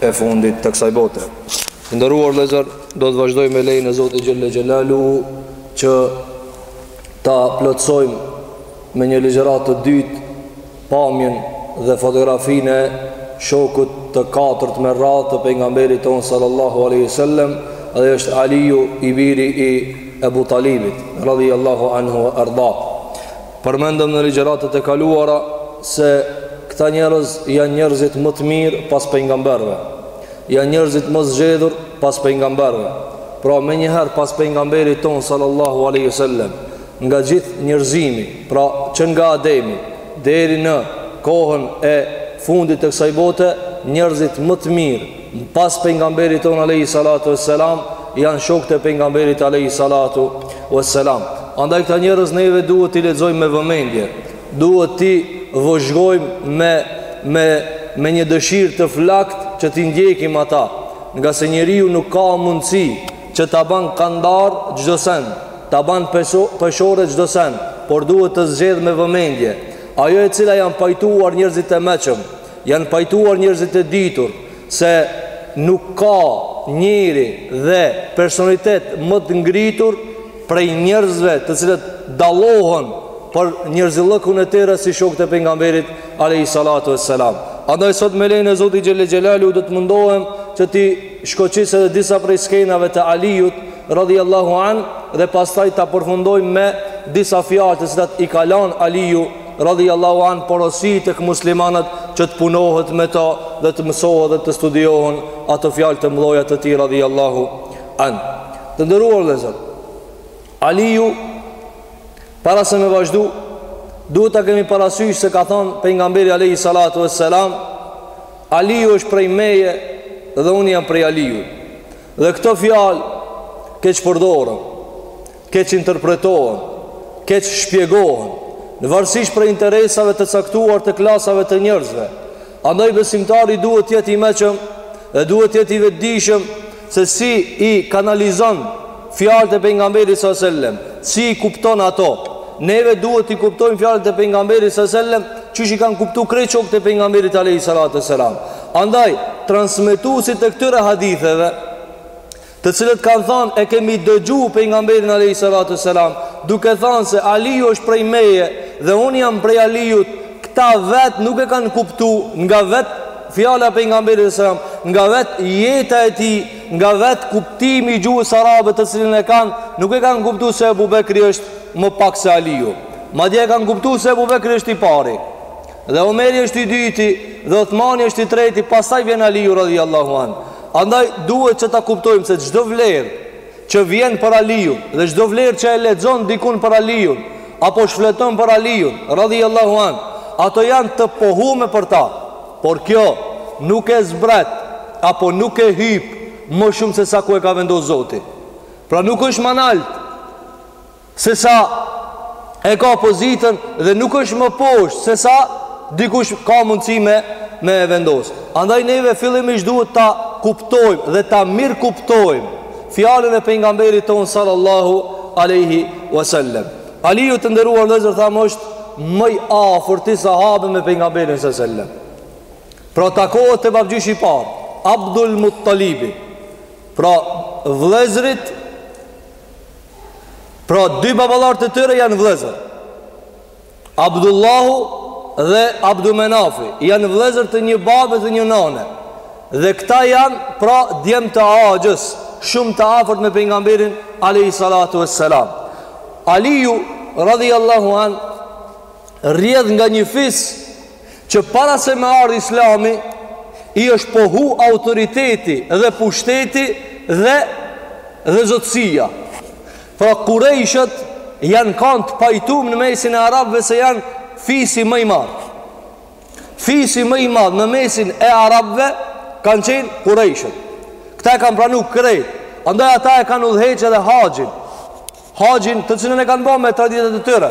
e fundit të kësaj bote. Të nderuar vëllezër, do të vazhdojmë me lejen e Zotit Xhelle Xhelaluhu që ta plotësojmë me një ligjëratë të dytë pamjen dhe fotografinë e shokut të katërt me radhë të pejgamberit tonë sallallahu alaihi wasallam, dhe është Aliu i biri i Ebu Talibit, radhiyallahu anhu we arda. Përmendëm në ligjëratat e kaluara se këta njerëz janë njerëzit më të mirë pas pejgamberëve. Janë njerëzit më zgjedhur pas pejgamberëve. Pra menjëherë pas pejgamberit tonë sallallahu alaihi wasallam, nga gjithë njerëzimi, pra që nga Ademi deri në kohën e fundit të kësaj bote, njerëzit më të mirë Pas pejgamberit tonë alaihi salatu wassalam janë shokët e pejgamberit alaihi salatu wassalam. Andaj këta njerëz neve duhet t'i lexojmë me vëmendje. Duhet t'i vëzhgojmë me me me një dëshirë të flaktë që t'i ndjekim ata, ngase njeriu nuk ka mundësi që ta ban kandar çdo send, ta ban peshore çdo send, por duhet të zgjedhë me vëmendje. Ajo e cila janë pajtuar njerëzit e meçëm, Janë pajtuar njerëzit e ditur se nuk ka njeri dhe personalitet më të ngritur prej njerëzve të cilët dallohen për njerëzillëkun e tyre si shokët e pejgamberit alejhi salatu ve selam. Andaj sot me lejen e Zotit Xhelle Xhelaluhu do të mundohem që t'i shkoqis edhe disa prej skenave të Alijut radhiallahu an dhe pastaj ta përfundojmë me disa fjalë të cilat i ka lanë Aliju radhiyallahu an porosi tek muslimanët që të punohet me to dhe të mësohen dhe të studiohen ato fjalë të mëdha të tij radhiyallahu an. Të nderuar vëllezër, Aliu para se me vazhdu duhet ta kemi parasysh se ka thonë pejgamberi alayhi salatu vesselam Aliu është prej meje dhe unë jam prej Aliu. Dhe këto fjalë keqpërdoren. keqinterpretohen, keqshpjegohen, nvarësisht prej interesave të caktuar të klasave të njerëzve. Andaj besimtari duhet të jetë i meçëm dhe duhet të jetë i vetëdijshëm se si i kanalizon fjalët e pejgamberit sa selam, si i kupton ato. Neve duhet t'i kuptojmë fjalët e pejgamberit sa selam, qysh i kanë kuptu krejt shokët e pejgamberit alayhi salatu selam. Andaj transmetuesit e këtyre haditheve të cilët kanë thonë e kemi dëgju pejgamberin alayhi salatu selam duke thonë se Aliu është prej meje dhe unë jam prej Aliut këta vetë nuk e kanë kuptu nga vetë fjala e pejgamberit selam nga vetë jeta e tij nga vetë kuptimi i gjuhës arabe të cilën e kanë nuk e kanë kuptu se Abu Bekri është më pak se Aliu madje e kanë kuptu se Abu Bekri është i pari Dhe Omeri është i dyti dhe Uthmani është i treti, pastaj vjen Aliu radhiyallahu an. Andaj duhet që ta kuptojmë se çdo vlerë që vjen për Aliun dhe çdo vlerë që e lexon dikun për Aliun apo shfleton për Aliun radhiyallahu an, ato janë të pohume për ta. Por kjo nuk e zbret apo nuk e hyp më shumë se sa ku e ka vendos Zoti. Pra nuk është ma nalt Se sa e ka pozitën dhe nuk është më poshtë se sa dikush ka mundësi me me vendos. Andaj neve fillimisht duhet ta kuptojmë dhe ta mirëkuptojmë fjalën e pejgamberit tonë sallallahu alaihi wasallam. Aliu të nderuar vëllezër thamë është më i afërti sahabëve me pejgamberin sallallahu alaihi wasallam. Pra takohet te babgjyshi i parë, Abdul Muttalibi. Pra vëllezërit Pra dy baballarët e tyre janë vëllezër. Abdullahu dhe Abdul Menafi janë vëllezër të një babe dhe një nane. Dhe këta janë pra djem të axhës, shumë të afërt me pejgamberin alayhi salatu vesselam. Aliu radhiyallahu an rrjedh nga një fis Që para se me ardhë islami I është pohu autoriteti dhe pushteti dhe dhe zotësia Pra kurejshët janë kanë të pajtum në mesin e Arabëve se janë fisi më i madh Fisi më i madh në mesin e Arabëve kanë qenë kurejshët Këta e kanë pranu krejt Andaj ata e kanë udhëheq edhe haxhin Haxhin, të cilin e kanë bo me traditat e tyre.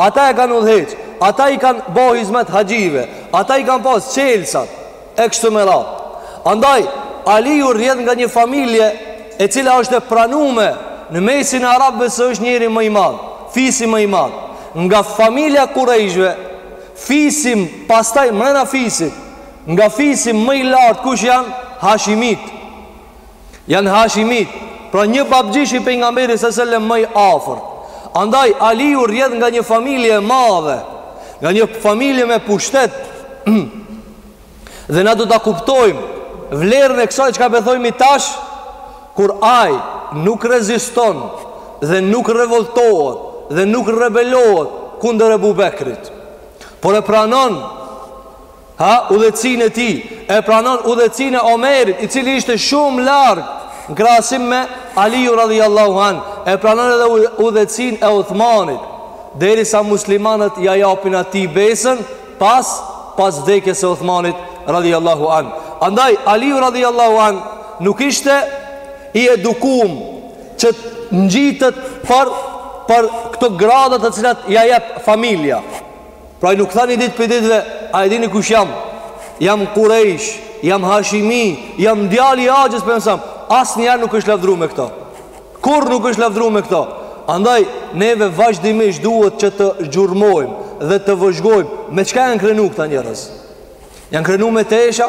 Ata e kanë udhëheq, ata i kanë bo hizmet haxhive, ata i kanë pas çelësat e kështu me radhë. Andaj Aliu rrjedh nga një familje e cila është e pranume në mesin e arabëve se është njeri më i madh, fisi më i madh. Nga familja e Kurejshve, fisi, pastaj mrena fisit, nga fisi më i lartë kush janë? Hashimitët. Janë Hashimitët, pra një babgjysh i pejgamberit sallallahu alajhi wasallam më i afërt. Andaj Aliu rrjedh nga një familje e madhe, nga një familje me pushtet. dhe ne do ta kuptojmë vlerën e kësaj çka po thojmë tash kur ai nuk reziston dhe nuk revoltohet dhe nuk rebelohet kundër Ebu Bekrit. Por e pranon Ha, udhëheqësinë e tij, e pranon udhëheqësinë e Omerit, i cili ishte shumë larg, në krahasim me Aliun radhiallahu an, e pranon edhe udhëheqësinë e Uthmanit, derisa muslimanët ia japin atij besën, pas, pas vdekjes së Uthmanit radhiallahu an. Andaj, Aliu radhiallahu an, nuk ishte i edukum që të ngjitet për, për këto grada të cilat ia jep familja. Pra ai nuk tha një ditë prej ditëve, a e dini kush jam? Jam kurejsh, jam hashimi, jam djali i axhës pejgamberit alejhi selam. Asnjëherë nuk është lavdru me këto. Kurrë nuk është lavdru me këto. Andaj, neve vazhdimisht duhet që të gjurmojmë dhe të vëzhgojmë. Me çka janë krenu këta njerëz? Janë krenu me tesha,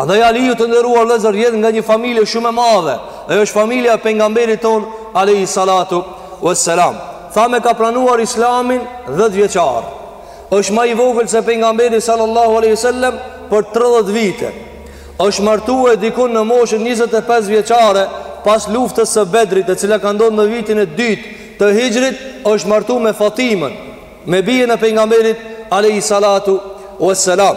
Andaj Aliu të nderuar vëllezër vjen nga një familje shumë e madhe. Ajo është familja e pejgamberit tonë alayhi salatu wassalam. Thamë ka pranuar Islamin 10 vjeçar. Është ma i vogël se pejgamberi sallallahu alaihi wasallam për 30 vite. Është martu dikun në moshën 25 vjeçare pas luftës së Bedrit, e cila ka ndodhur në vitin e dytë të Hixhrit, është martu me Fatimën, me bijën e pejgamberit alayhi salatu wassalam.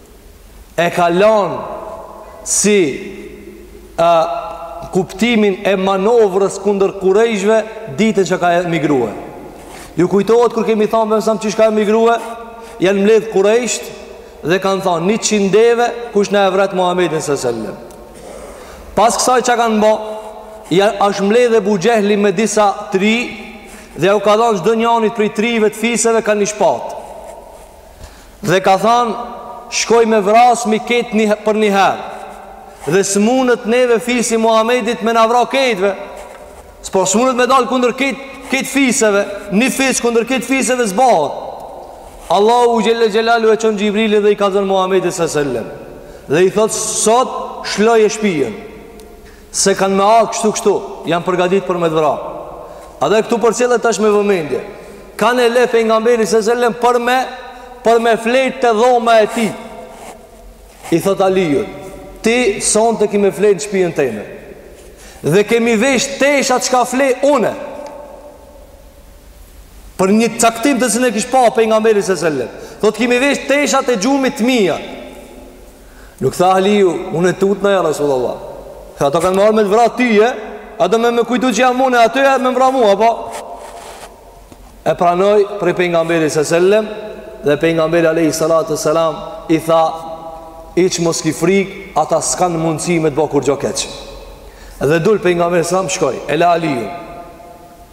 e ka lanë si ë kuptimin e manovrës kundër kurejshve ditën që ka emigrue. Ju kujtohet kur kemi thanë pejgamberi alejhi selam qysh ka emigrue, janë mbledhë kurejshët dhe kanë thanë njëqind deve kush na e vret Muhammedin alejhi selam. Pas kësaj që kanë bo, ja ashtë mbledhë Ebu Xhehli me disa t'ri dhe u ka dhanë çdo njanit prej t'rive të fiseve ka një shpatë. Dhe ka than Shkojmë e vrasmi kejt një, përnjëherë Dhe s'mundet neve fisi Muhammedit me na vra kejtve Se po s'mundet me dalë kundër kejt, kejt fiseve Një fis kundër kejt fiseve s'bahet Allahu xhele xhelaluhu e çon Xhibrilin dhe i kallzon Muhammedit alejhi selam Dhe i thot sot shloje shpijen Se kanë me ardhë kështu kështu, janë përgatit për me të vra. Edhe këtu përcillet tash me vëmendje. Kan e le pejgamberi alejhi selam për me, për me flejt te dhoma e tij. I thot Alijut, ti sonte ki me flejt në shpijën teme. Dhe ke me i vesh teshat çka flej une. Për një caktim të cilën e kish pa pejgamberi alejhi selam. Thot ke me i vesh teshat e gjumit të mija. Nuk tha Aliu, unë e tutna ja Rasulullah. Tha ato kanë me ardh me të vra tyje, ato me më kujtu që jam une aty e me më vra mua, po? E pranoj prej pejgamberit alejhi selam, dhe pejgamberi Alejhi Salatu Selam i tha, hiç mos ki frik, ata s'kanë mundësi me të bo kurgjo keq. Dhe dul pejgamberi alejhi selam, shkoj, e la Aliun.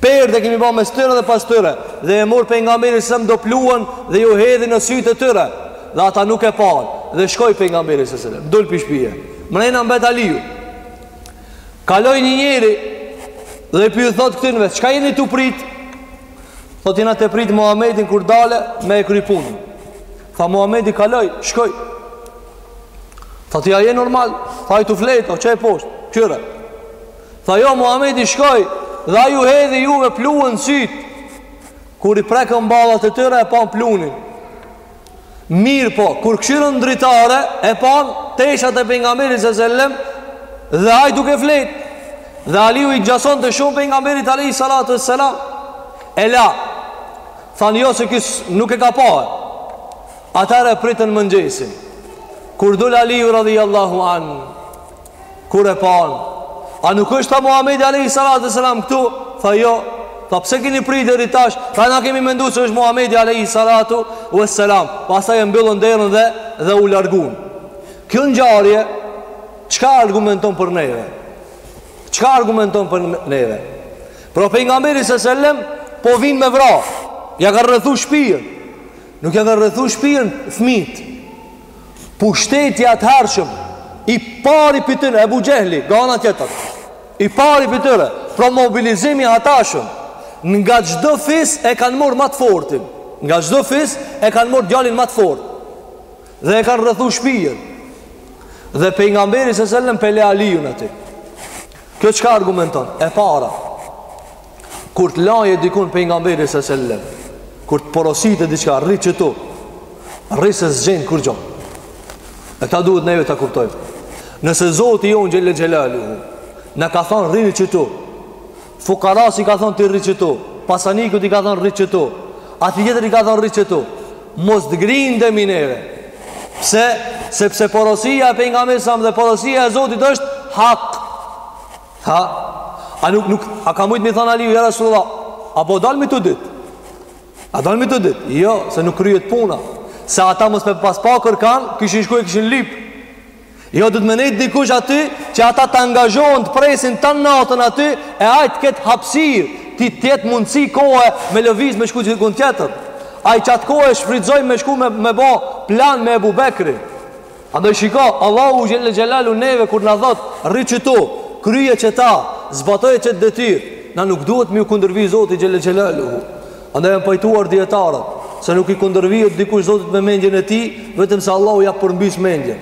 Perde kemi ba mes tyre dhe pas tyre Dhe e mor pejgamberi alejhi selam do pluhun Dhe ju hedhi në sytë e tyre Dhe ata nuk e panë Dhe shkoj pejgamberi alejhi selam Dul prej shpije Mrena mbet aliju Kaloj një njeri Dhe po ju thot këtyneve Çka jeni tu prit Thot jena tu prit Muhammedin kur dale Me e kry punë Tha Muhammedi kaloj Shkoj Tha ti a je normal Tha ai tu flejt o Qe poshtë Kqyre Tha jo Muhamedi shkoi Dhe ai u hedhi juve pluhun syt Kur i prekën ballat e tyre e pan pluhnin Mirëpo Kur kshirën dritare e pan Teshat e pejgamberit se sellem Dhe ai duke flejt Dhe Aliu i gjasonte shumë pejgamberit alejhi salatu ve selam E la Than jo se ky nuk e ka pa Atëherë pritën mëngjesin Kur dul Aliu radijallahu anhu Kur e panë A nuk është tha Muhammedi alejhi salatu ve selam këtu Tha jo Tha pse keni prit deri tash Tha na kemi mendu që është Muhammedi alejhi salatu ve selam Pastaj e mbyllën derën dhe Dhe u largun Kjo ngjarje Çka argumenton për neve Çka argumenton për neve Pra pejgamberin se sellem Po vijn me vra Ja kan rrethu shpijën Nuk ja kan rrethu shpijën Fmijt Pushteti i atëhershëm i pari prej tyre Ebu Xhehli, nga ana tjetër. I pari prej tyre, pra mobilizimi i hatashëm nga çdo fis e kanë marr ma të fortin. Nga çdo fis e kanë marr djalin ma të fort. Dhe e kanë rrethu shpijën. Dhe pejgamberi s.a.s. po e le Aliun aty. Kjo çka argumenton? E para, kur të laje dikun pejgamberi se sellem, kur të porosite diçka, rri qetu, rri se s'të gjen kurgjo. E këta duhet neve ta kuptojmë. Nëse zoti jonë xhelle xhelaluhu, na ka thonë rri qetu, fukarasë i ka thonë ti rri qetu, pasanikut i ka thonë rri qetu, atij tjetrit i ka thonë rri qetu, Mos të grindemi neve. Pse? Sepse porosia e pejgamberit s.a.s. dhe porosia e Zotit është hak. Ha? A nuk nuk a ka mujt me i thon Aliu ja Rasulullah? A po dalmi të dyt? A dalmi të dyt? Jo, se nuk kryhet puna. Se ata mos me pas pa kërkan, kishin shku e kishin lyp. Jo duhet me nejt dikush aty Që ata të angazhohen të presin tan natën aty E ai të ketë hapsir T'i jetë mundësi kohë Me lëviz me shku dikun tjetër Ai qat kohë e shfrytëzoi me shku me, me bo Plan me Ebu Bekri Andaj shiko Allahu xhelle xhelaluhu neve kur na thot Rri qetu Kryje qeta Zbatoje qet detyr Na nuk duhet me iu kundërvi zotit xhelle xhelaluhu Andaj janë pajtuar dijetarët Se nuk i kundërvihet dikush zotit me mendjen e tij Vetëm se Allahu ja përmbys mendjen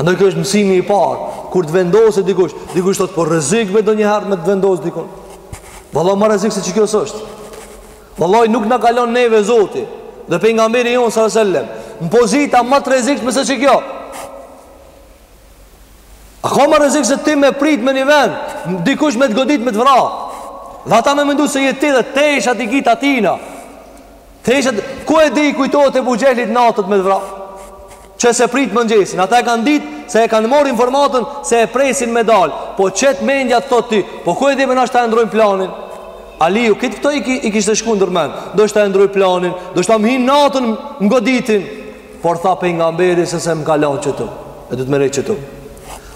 Andaj kjo është mësimi i parë Kur të vendosë dikush Dikush thot po rrezik be ndonjëherë me të vendosë dikun Vallahi ma rrezik se qikjo s'është Vallahi nuk na ka lon neve zoti Dhe pejgamberi jonë se sellem Në pozita ma të rrezikshme se qikjo A ka më rrezik se ti me prit në një vend Dikush me të godit me të vra Dhe ata me mendu se je ti dhe teshat i ki të tina Teshat i... Ku e di i kujtohet Ebu Xhehlit natën me të vra Që s'e prit mëngjesin Ata e kanë dit se e kanë mor informatën Se e presin me dal Po qëtë mendja të thot ti Po ku e di me nashta e ndrrojnë planin Aliu, këtë këto i, i kishte shku ndër mend Ndoshta e ndrrojnë planin Ndoshta më hijnë natën më goditin Por tha pejgamberi se se më ka lanë qëtu, e duhet me nejt qëtu.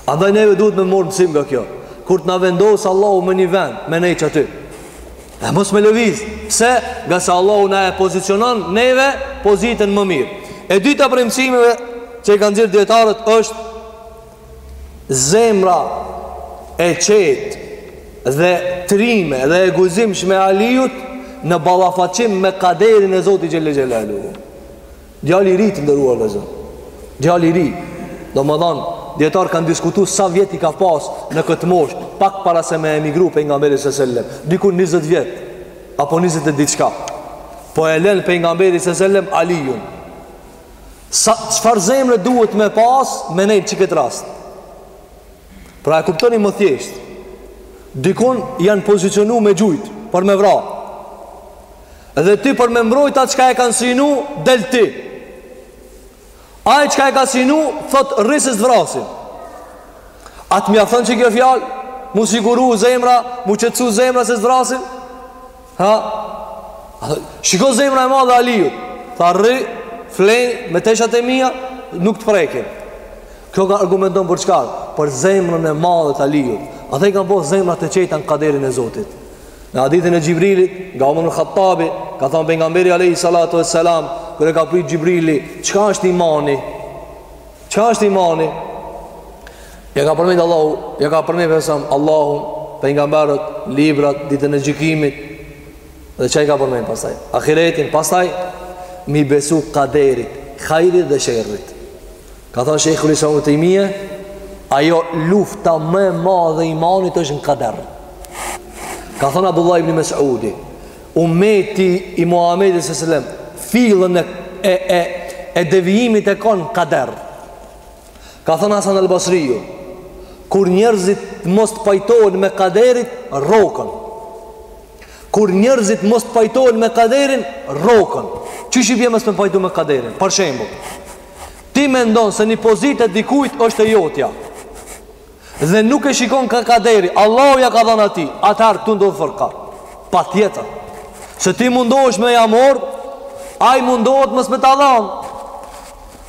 Andaj neve duhet me marr mësim nga kjo. Kur të na vendos Allahu në një vend, me nejt aty. E mos me lëviz, pse? Nga se Allahu na e pozicionon neve pozitën më mirë. E dyta prej mësimeve që i kanë nxjerrë dijetarët është zemra e qetë dhe trime dhe e guzimshme e Aliut në ballafaqim me kaderin e Zotit xhel-le xhelaluhu. Djalë i ri të nderuar vëllezër. Djalë i ri. Domethanë, dijetarët kanë diskutu sa vjet i ka pasë në këtë moshë, pak para se me emigru pejgamberi së sellem. Dikun 20 vjet, apo 20 e diçka. Po e len pejgamberi së sellem, Alijun. Sa, çfarë zemre duhet me pasë, me nejtë qëkëtë rast? Pra e kuptoni më thjesht Dikun janë pozicionu me gjujt Për me vra Dhe ti për me mbrojt atë çka e kanë synu Del ti Ai çka e ka synu Thot rri se s'të vrasin A të mjafton qëkjo fjalë M'u siguru zemra M'u qetësu zemra se s'të vrasin Ha? Shiko zemra e madhe e Aliut. Tha rri, flej me teshat e mia, nuk të prekin. Kjo ka argumenton për çka? Për zemrën e madhe të Aliut. Ata i kanë pas zemrat e qeta në kaderin e Zotit. Në hadithin e Xhibrilit, nga Omer ibn Khattabi, ka thënë pejgamberi alayhi salatu vesselam, kur e ka pyet Xhibrili, çka është imani? Çka është imani? Ja ka përmend Allahu, ja ka përmend vetëm Allahu, pejgamberët, librat, ditën e gjykimit dhe çka i ka përmend pastaj. Ahiretin pastaj m'i besu kaderit, hajrit dhe sherrit. Ka thënë Sheikhul Islam ibn Tejmije, ajo lufta më e madhe e imanit është në kader. Ka thënë Abdullah ibn Mas'udi, ummeti i Muhamedit sallallahu alaihi wasallam, fillën e e e, e devijimit e kanë në kader. Ka thënë Hasan El Basriju, kur njerëzit mos të pajtohen me kaderin, rroken. Kur njerëzit mos të pajtohen me kaderin, rroken. Qysh i bje mos me u pajtu me kaderin? Për shembull, ti mendon se një pozitë e dikujt është e jotja. Dhe nuk e shikon ka kaderi, Allahu ja ka dhënë atij, atëherë këtu ndodhë fërka. Patjetër. Se ti mundohesh me ja mor, ai mundohet mos me ta dhënë.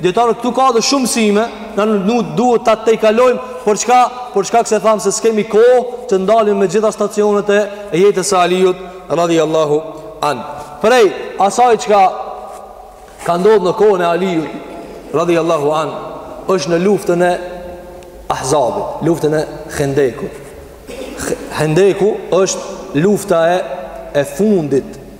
Dijetarët këtu ka edhe shumë mësime, na nuk duhet ta tejkalojmë, për shka, për shkak se thamë se s'kemi kohë të ndalim me gjitha stacionet e jetës së Alijut, radhi Allahu anë. Prej, asaj çka ka ndodhë në kohën e Alijut, radhi Allahu anë, është në luftën e Ahzabit, luftën e Hendekut. Hendeku është lufta e, e fundit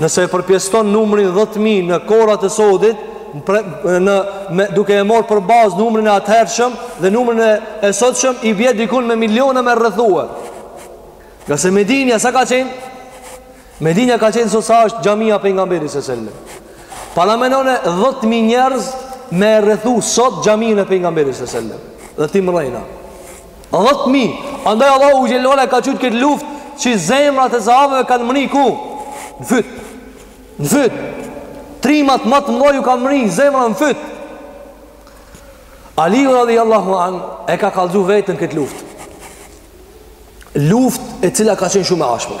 Nëse e përpjeston numrin 10000 në kohrat e sodit, në me, duke e marr për bazë numrin e atëhershëm dhe numrin e e sotshëm i bie diku me miliona me rrethue. Ngase Medinja sa ka qenë? Medinja ka qenë sot sa është xhamia e pejgamberit sallallahu alajhi wasallam. Paramendone 10000 njerëz me rrethu sot xhaminë e pejgamberit sallallahu alajhi wasallam. Dhe ti mrena. Dhetë mi, andaj Allahu xhel-le ve ala e ka qujt këtë luftë që zemrat e sahabeve kanë mrri ku? Në fyt, në fyt, trimat më të mdhaj ju ka mrri zemra në fyt. Aliu radhi Allahu an e ka kallzu veten n'këtë luftë. Luftë e cila ka qenë shumë e ashpër.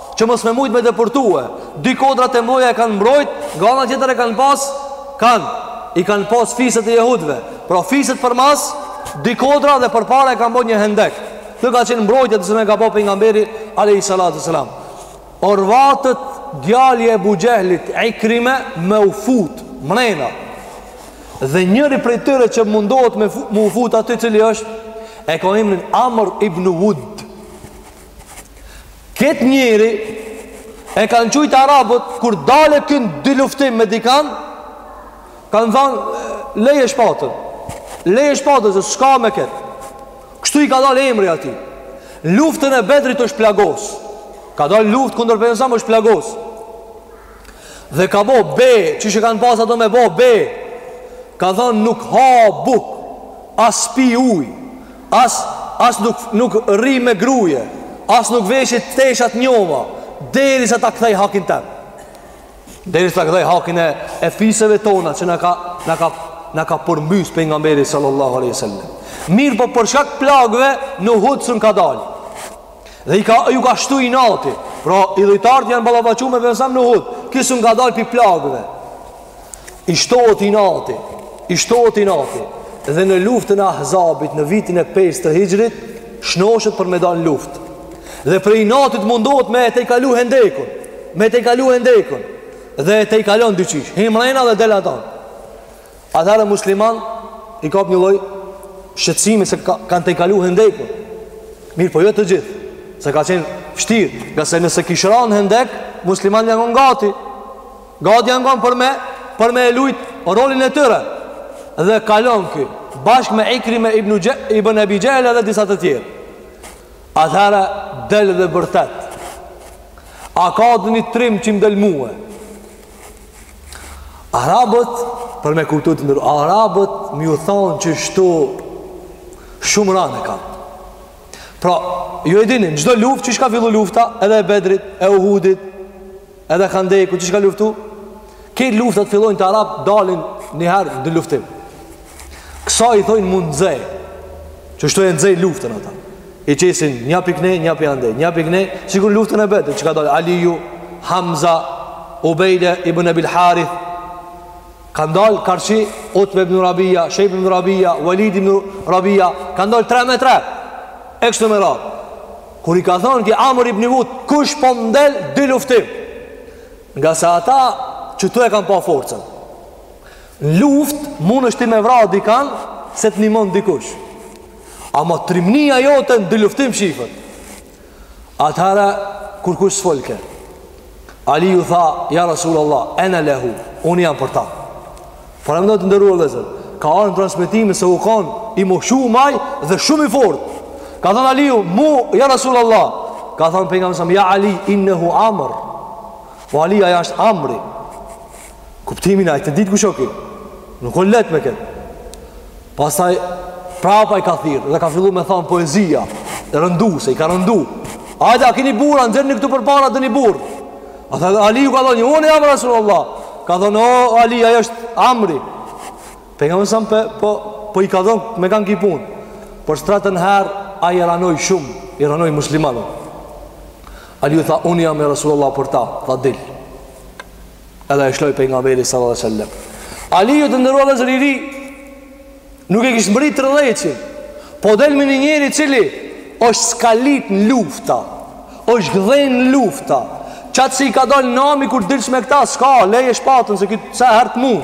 Që mos me mujt me depërtue Dy kodrat e mdhaja e kanë mbrojt Nga ana tjetër e kanë pas Kanë I kanë pas fiset e jehudve Pra fiset përmas Dy kodra dhe përpara e kanë bo një hendek Kjo ka qenë mbrojtja të cilën e ka bo pejgamberi alejhi salatu ve selam Orvatët djali i Ebu Xhehlit Ikrime me u fut Mrena Dhe njëri prej tyre që mundohet me, fu, me u fut Aty cili është E ka emrin Amr ibn Wud Këtë njeri e kanë qujtë arabët kur dalke në dyluftim me dikan, kanë thanë leje shpatën. Leje shpatën se s'ka me këtë. Kështu i ka dalë emri ati. N'luftën e Bedrit është plagos. Ka dalë n'luftë kundër pejgamberit alejhi selam është plagos. Dhe ka bo be Që e kanë pas ato me bo be Ka thonë nuk ha buk As s'pi uj As, as nuk, nuk rri me gruje As nuk veshi tesha t'njoma Derisa ta kthej hakin tem Derisa ta kthej hakin e E fiseve tona që na ka Na ka, na ka përmbys pejgamberi Sallallahu aleyhi sallam Mirëpo për shkak plagve Në Uhud s'un ka dalë Dhe i ka, ju ka shtu inati Pra idhujtarët janë ballafaqu me pejgamberin alejhi selam në Uhud Ky s'un ka dalë pi plagëve I shtohet inati I shtohet inati Dhe në luftën e ahzabit në vitin e 5 të hixhrit Shnoshet për me dalë n'luftë Dhe prej inatit mundohet me e tejkalu hendekun Me e tejkalu hendekun Dhe e tejkalon diqysh Hin mrena dhe del n'at anë Atëherë muslimanët i kap një lloj shqetësimi se ka, kanë tejkalu hendekun. Mirëpo jo të gjithë, se ka qenë vështirë, ngase nëse kish ra n'hendek, muslimanët janë kon gati. Gati janë kon për me, për me e lujt rolin e tyre. Dhe kalon ky, bashkë me Ikrime Ibn, Xhe, Ibn Ebi Xhehl edhe disa të tjerë. Atëherë del dhe bërtet. A ka ndonjë trim që më del mue? Arabët, për me kuptu të nderuar, Arabët me ju thonë qështu shumë rand e ka. Pra, ju e dini, në çdo luftë, qysh ka fillu lufta, edhe e Bedrit, e Uhudit, edhe Handeku, qysh ka luftu? Këto luftat fillojnë te arabët dalin njëherë dyluftim. Kësaj i thojnë m'u nxe Qështu e nxejnë luftën ata I qesin një pi knej, një pi andej Një pi knej, sikur luftën e Bedrit Që ka dalë Aliju, Hamza Ubejde Ibn Ebil Harith Kanë dalë karshi Utbe ibn Rabia, Shejbe ibn Rabia Walid ibn Rabia Kanë dalë 3 me 3 E kështu me radhë Kur i ka thonë ky Amr ibn Vud Kush po m'del dyluftim Ngase ata qëtu e kanë pa forcën Në luftë mundesh ti me vra dikan se të nimon dikush. Ama trimnia jote në dyluftim shifet. Atëherë kurkush s'folke. Aliju tha, ja Rasul Allah, ena lehu, unë jam për ta. Paramendoni të nderuar vëllezër. Ka ardhë në transmetime se u kanë i moshum aj dhe shumë i fortë. Ka thënë Aliju, mu, ja Rasul Allah. Ka thënë Pejgamberi alejhi selam, ja Ali, innehu Amr. O Ali, ai është Amri. Kuptimi a je tu ditë kush është. Nuk luhet me këtë. Pastaj prapë i ka thirr dhe ka filluar me thon poezia. E rëndu se i ka rëndu. Hajde, a keni burra, nxerrni këtu përpara ndonji burrë. Atëherë Aliju ka thonë, unë ja Rasulullah. Ka thonë, o Ali, ai është Amri. Pejgamberi sa po po po i ka dhënë me kanë ki punë. Për s'tretën herë ai e ranoi shumë, i ranoi muslimanët. Aliu tha, unë jam ja Rasulullah për ta, tha dil. Edhe e shloj Pejgamberi sallallahu alejhi ve sellem Alijun të nderuar vëllezër, i ri Nuk e kishte mbërri tridhjetshin Po del me një njeri i cili është skalit në lufta është gdhen në lufta Qatë si i ka dalë nami kur dilshe me këta S'ka, leje shpatën se ky sa herë t'mund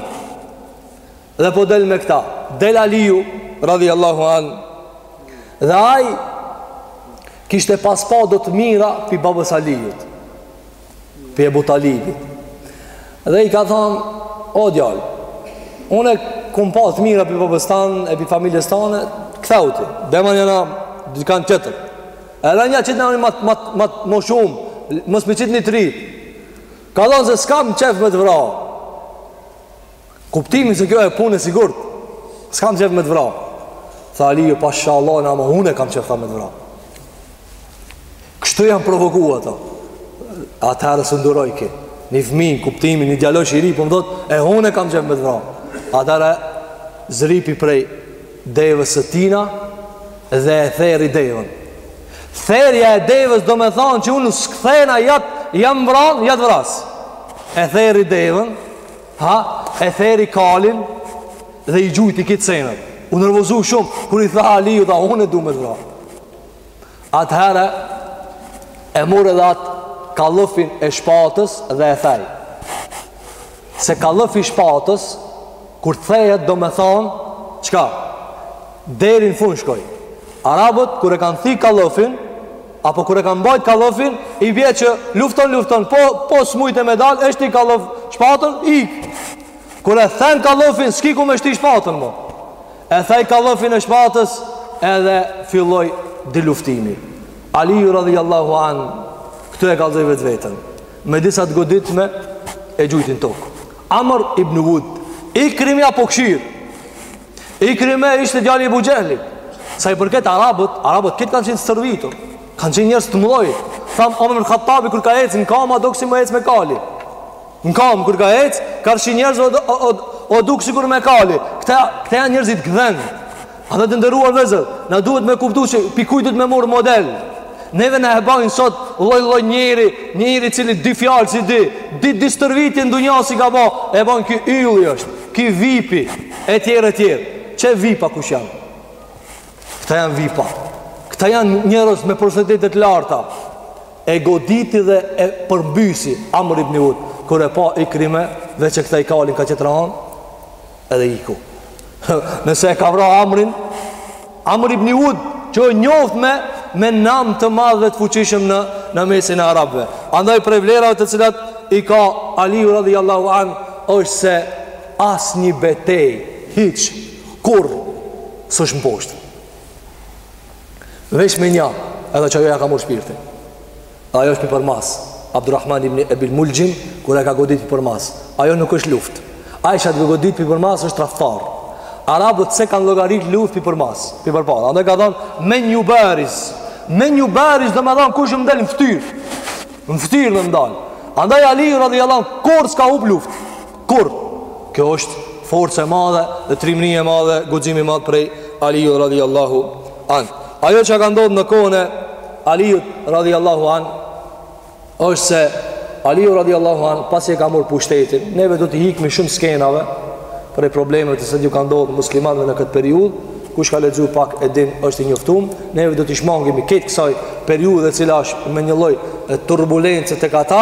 Dhe po del me këta Del Aliju, radijallahu anhu Dhe aj Kishte pas pa do të mira Pi babës Alijut Pi Ebu Talibit Dhe i ka thonë O djallë Unë i kom pa të mira pi babës tand E pi familjes tande Kthehu ti Bema njëna Dikan tjetër Edhe një qitë në një matë mat, mat, Më shumë Mos m'i qit një tri Ka thonë se s'kam qejf me të vra Kuptimin se kjo e punë e sigurt. S'kam qef me të vra. Tha Aliju, pasha Allahn, ama unë e kam qef tha me të vra. Kështu janë provoku ato. Atëherë s'un duroi ki. Një fmi, kuptimin, një djalosh i ri, po më thot, e unë e kam qef me të vra. Atëherë, zripi prej devës së tina dhe e theri devën. Therja e devës do me thonë që unë s'kthena ja të, ja m'vran, ja të vras. E theri devën, Ha, e theri kalin dhe i gjujti krejt senet. U nërvozu shumë, kur i tha Aliju, tha, unë e du me të vra. Atëherë, e mur edhe atë kallëfin e shpatës dhe e thej. Se kallëfi i shpatës, kur thejet, do me thonë, çka? Deri n'fun shkoj. Arabët kur e kanë thi kallëfin, apo kur e kanë mbajt kallëfin, i bje që lufton, lufton, po, po s'mujte me dal, e shti n'kallëf shpatën, ik. Kur e then kallëfin, s'ki ku me shti shpatën, mo. E thej kallëfin e shpatës, edhe filloj dyluftimi. Aliju radhiyallahu an, këtu e kallzoi vetveten. Me disa të goditme, e gjujti n'tokë. Amr ibn Wud, Ikrimja po kshir, Ikrime ishte djali i Ebu Xhehlit. Sa i përket arabët, arabët këtë kanë qenë stërvitur. Kanë qenë njerëz të mëdhoj. Thamë Omer Khattabi kur ka ecë në kam, a dok si me ecë me kali. Në kamë kur ka ecë, karshi njerëz o, o, o, o duk sikur me kali. Këta këta janë njerëz të gdhen. Andaj të nderuar vllezër, na duhet me kuptu që pi kuj dut me morë model. Neve na e bajnë sot lloj lloj njeri, njeri i cili dy fjalë s'i di, dy dy stërvitje në dunja s'i ka ba, e bajnë ki ylli është, ki vipi, Etj etj. Qe vipa kush janë? Këta janë vipa. Këta janë njerëz me personalitete të larta. E goditi dhe e përmbysi Amr ibn Ud, kur e pa Ikrime, veç e kthei kalin ka qetra an, edhe iku. Nëse e ka vra Amrin, Amr ibn Ud, që ë njoft me me nam të madh e të fuqishëm në në mesin e arabëve. Andaj prej vlerave të cilat i ka Aliu radhiyallahu an, është se Asnjë betej, hiç, kurr, s'është mposht. Veç me nja, edhe që ajo ja ka marrë shpirtin. Dhe ajo është pi përmas. Abdurrahman ibn Ebil Mulxhim, kur e ka godit pi përmas. Ajo nuk është luft. Ai që të godit pi përmas është traftar. Arabët s'e kanë llogarit luft pi përmas, pi përpara. Andaj ka thonë, men jubariz. Men jubariz do me thonë, kush më del në fëtyr. Në fëtyr me më dalë. Andaj Ali, radhiyallahu an, kurr s'ka hup luft. Kurr. Kjo është forcë e madhe dhe trimni e madhe, guxim i madh prej Aliu radhiyallahu an. Ajo që ka ndodh në kohën e Aliut radhiyallahu an është se Aliu radhiyallahu an pasi e ka marrë pushtetin, neve do t'i ikmi shumë skenave prej problemeve të cilat ju kanë ndodh muslimanëve në këtë periudhë, kush ka lexu pak e din është i njoftun, neve do t'i shmangemi këtë kësaj periudhe e cila është me një lloj turbulence tek ata,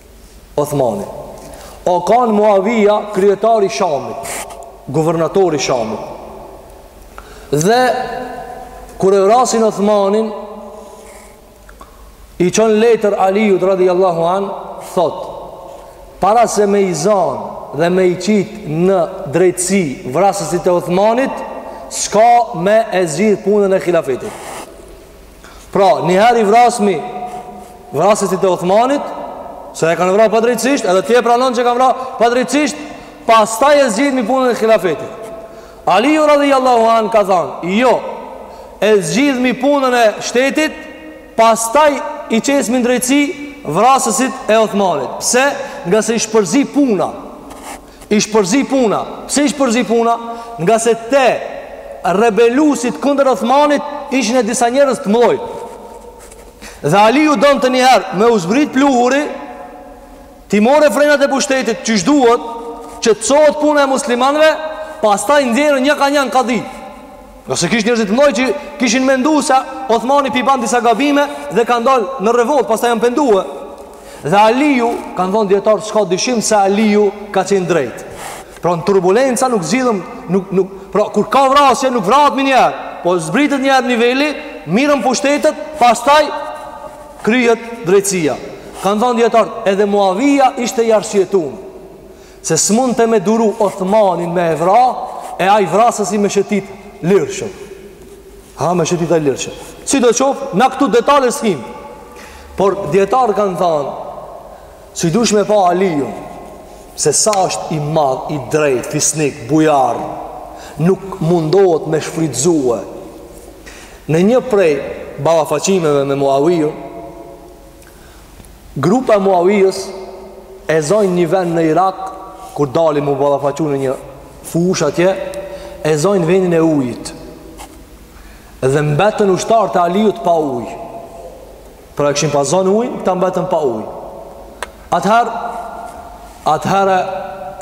Othmanin O kan Muavija kryetari i Shamit Guvernatori i Shamit Dhe kur e vrasin Othmanin I çon letër Alijut radhiAllahu an Thotë Para se me i zan Dhe me i qit në drejtësi Vrasësit e Othmanit S'ka me e zgjidh punën e khilafetit Pra, njëherë i vrasmi vrasësit e Othmanit, se e kanë vra padrejtësisht, edhe ti e pranon që e kanë vra padrejtësisht, pastaj e zgjidhmi punën e khilafetit. Aliju radhiAllahu an ka thanë, jo, e zgjidhmi punën e shtetit, pastaj i qesmi n'drejtësi vrasësit e Othmanit. Pse? Ngase ish përzi puna. Ish përzi puna Pse ish përzi puna Ngase te rebeluesit kundër Othmanit Ishin edhe disa njerëz të mdhoj Dhe Aliju donte njëherë Me u zbrit pluhuri T'i morre frenat e pushtetit Qysh duhet Qetësohet puna e muslimanve Pastaj i nxjerr një ka një në kadi Ngase kish njerëz të mdhoj Që kishin mendu se Othmani p'i ban disa gabime Dhe kanë dalë në revoltë Pastaj janë pendue Dhe Aliu, kanë thonë dijetarët, s'ka dyshim se Aliu ka qenë drejtë. Pra në turbulenca nuk zgjidhen, nuk, nuk, pra kur ka vrasje nuk vrahet menjëherë, po zbritet njëherë niveli, mirren pushtetet, pastaj kryhet drejtësia. Kanë thonë dijetarët, edhe Muavija ishte i arsyetun, se s'mundte me duru Othmanin me e vra, e ai vrasësi me shëtit lirshëm. A me shëtit ai lirshëm. Sido qoftë, na këtu detale s'him. Por dijetarët kanë thanë, si dush me pa Alijun, se sa është i madh, i drejt, fisnik, bujar, nuk mundohet me shfrytëzue. Në një prej ballafaqimeve me Muawiju, Grupa e Muavijës e zojnë një vend në Irak, kur dalin me u ballafaqu në një fushë atje, e zojnë vendin e ujit. Dhe mbeten ushtarët e Aliut pa ujë. Pra e kishin pas zonë ujin, këta mbeten pa ujë. Atëherë, atëherë,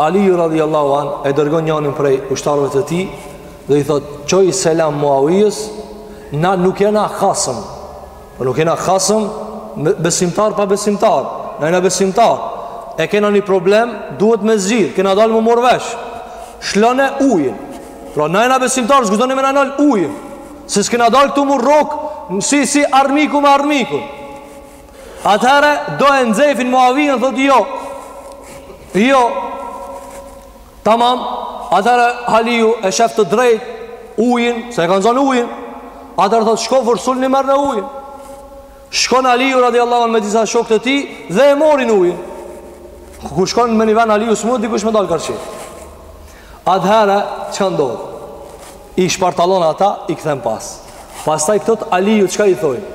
Aliu radhiallahu an, e dërgon njanin prej ushtarëve të tij, dhe i thotë, çoj selam Muavijës, na nuk jena hasëm, Po nuk jena khasëm besimtar pa besimtar. Na jena besimtar. E kena një problem, duhet me zgjidh, kena dalë mu marr vesh. Lshone ujin. Pra na jena besimtar, s'guxoni me na nal ujin. Se s'kena dalë këtu mu rrok, si si armiku me armiku. Atëherë do e nxefin Muavijën, thotë jo. Jo. Tamam, atëherë Aliu e shef të drejt ujin, se e kanë zanë ujin. Atëherë thotë, shko, vërsulni, merrne ujin. Shkon Aliu radiallahu anhu me disa shokë të tij dhe e marrin ujin. Kur shkon me një ven Aliu, s'mund dikush me dalë karshi. Atëherë, çka ndodh? I shpartallon ata, i kthen pas. Pastaj këta t'Aliut, çka i thojnë?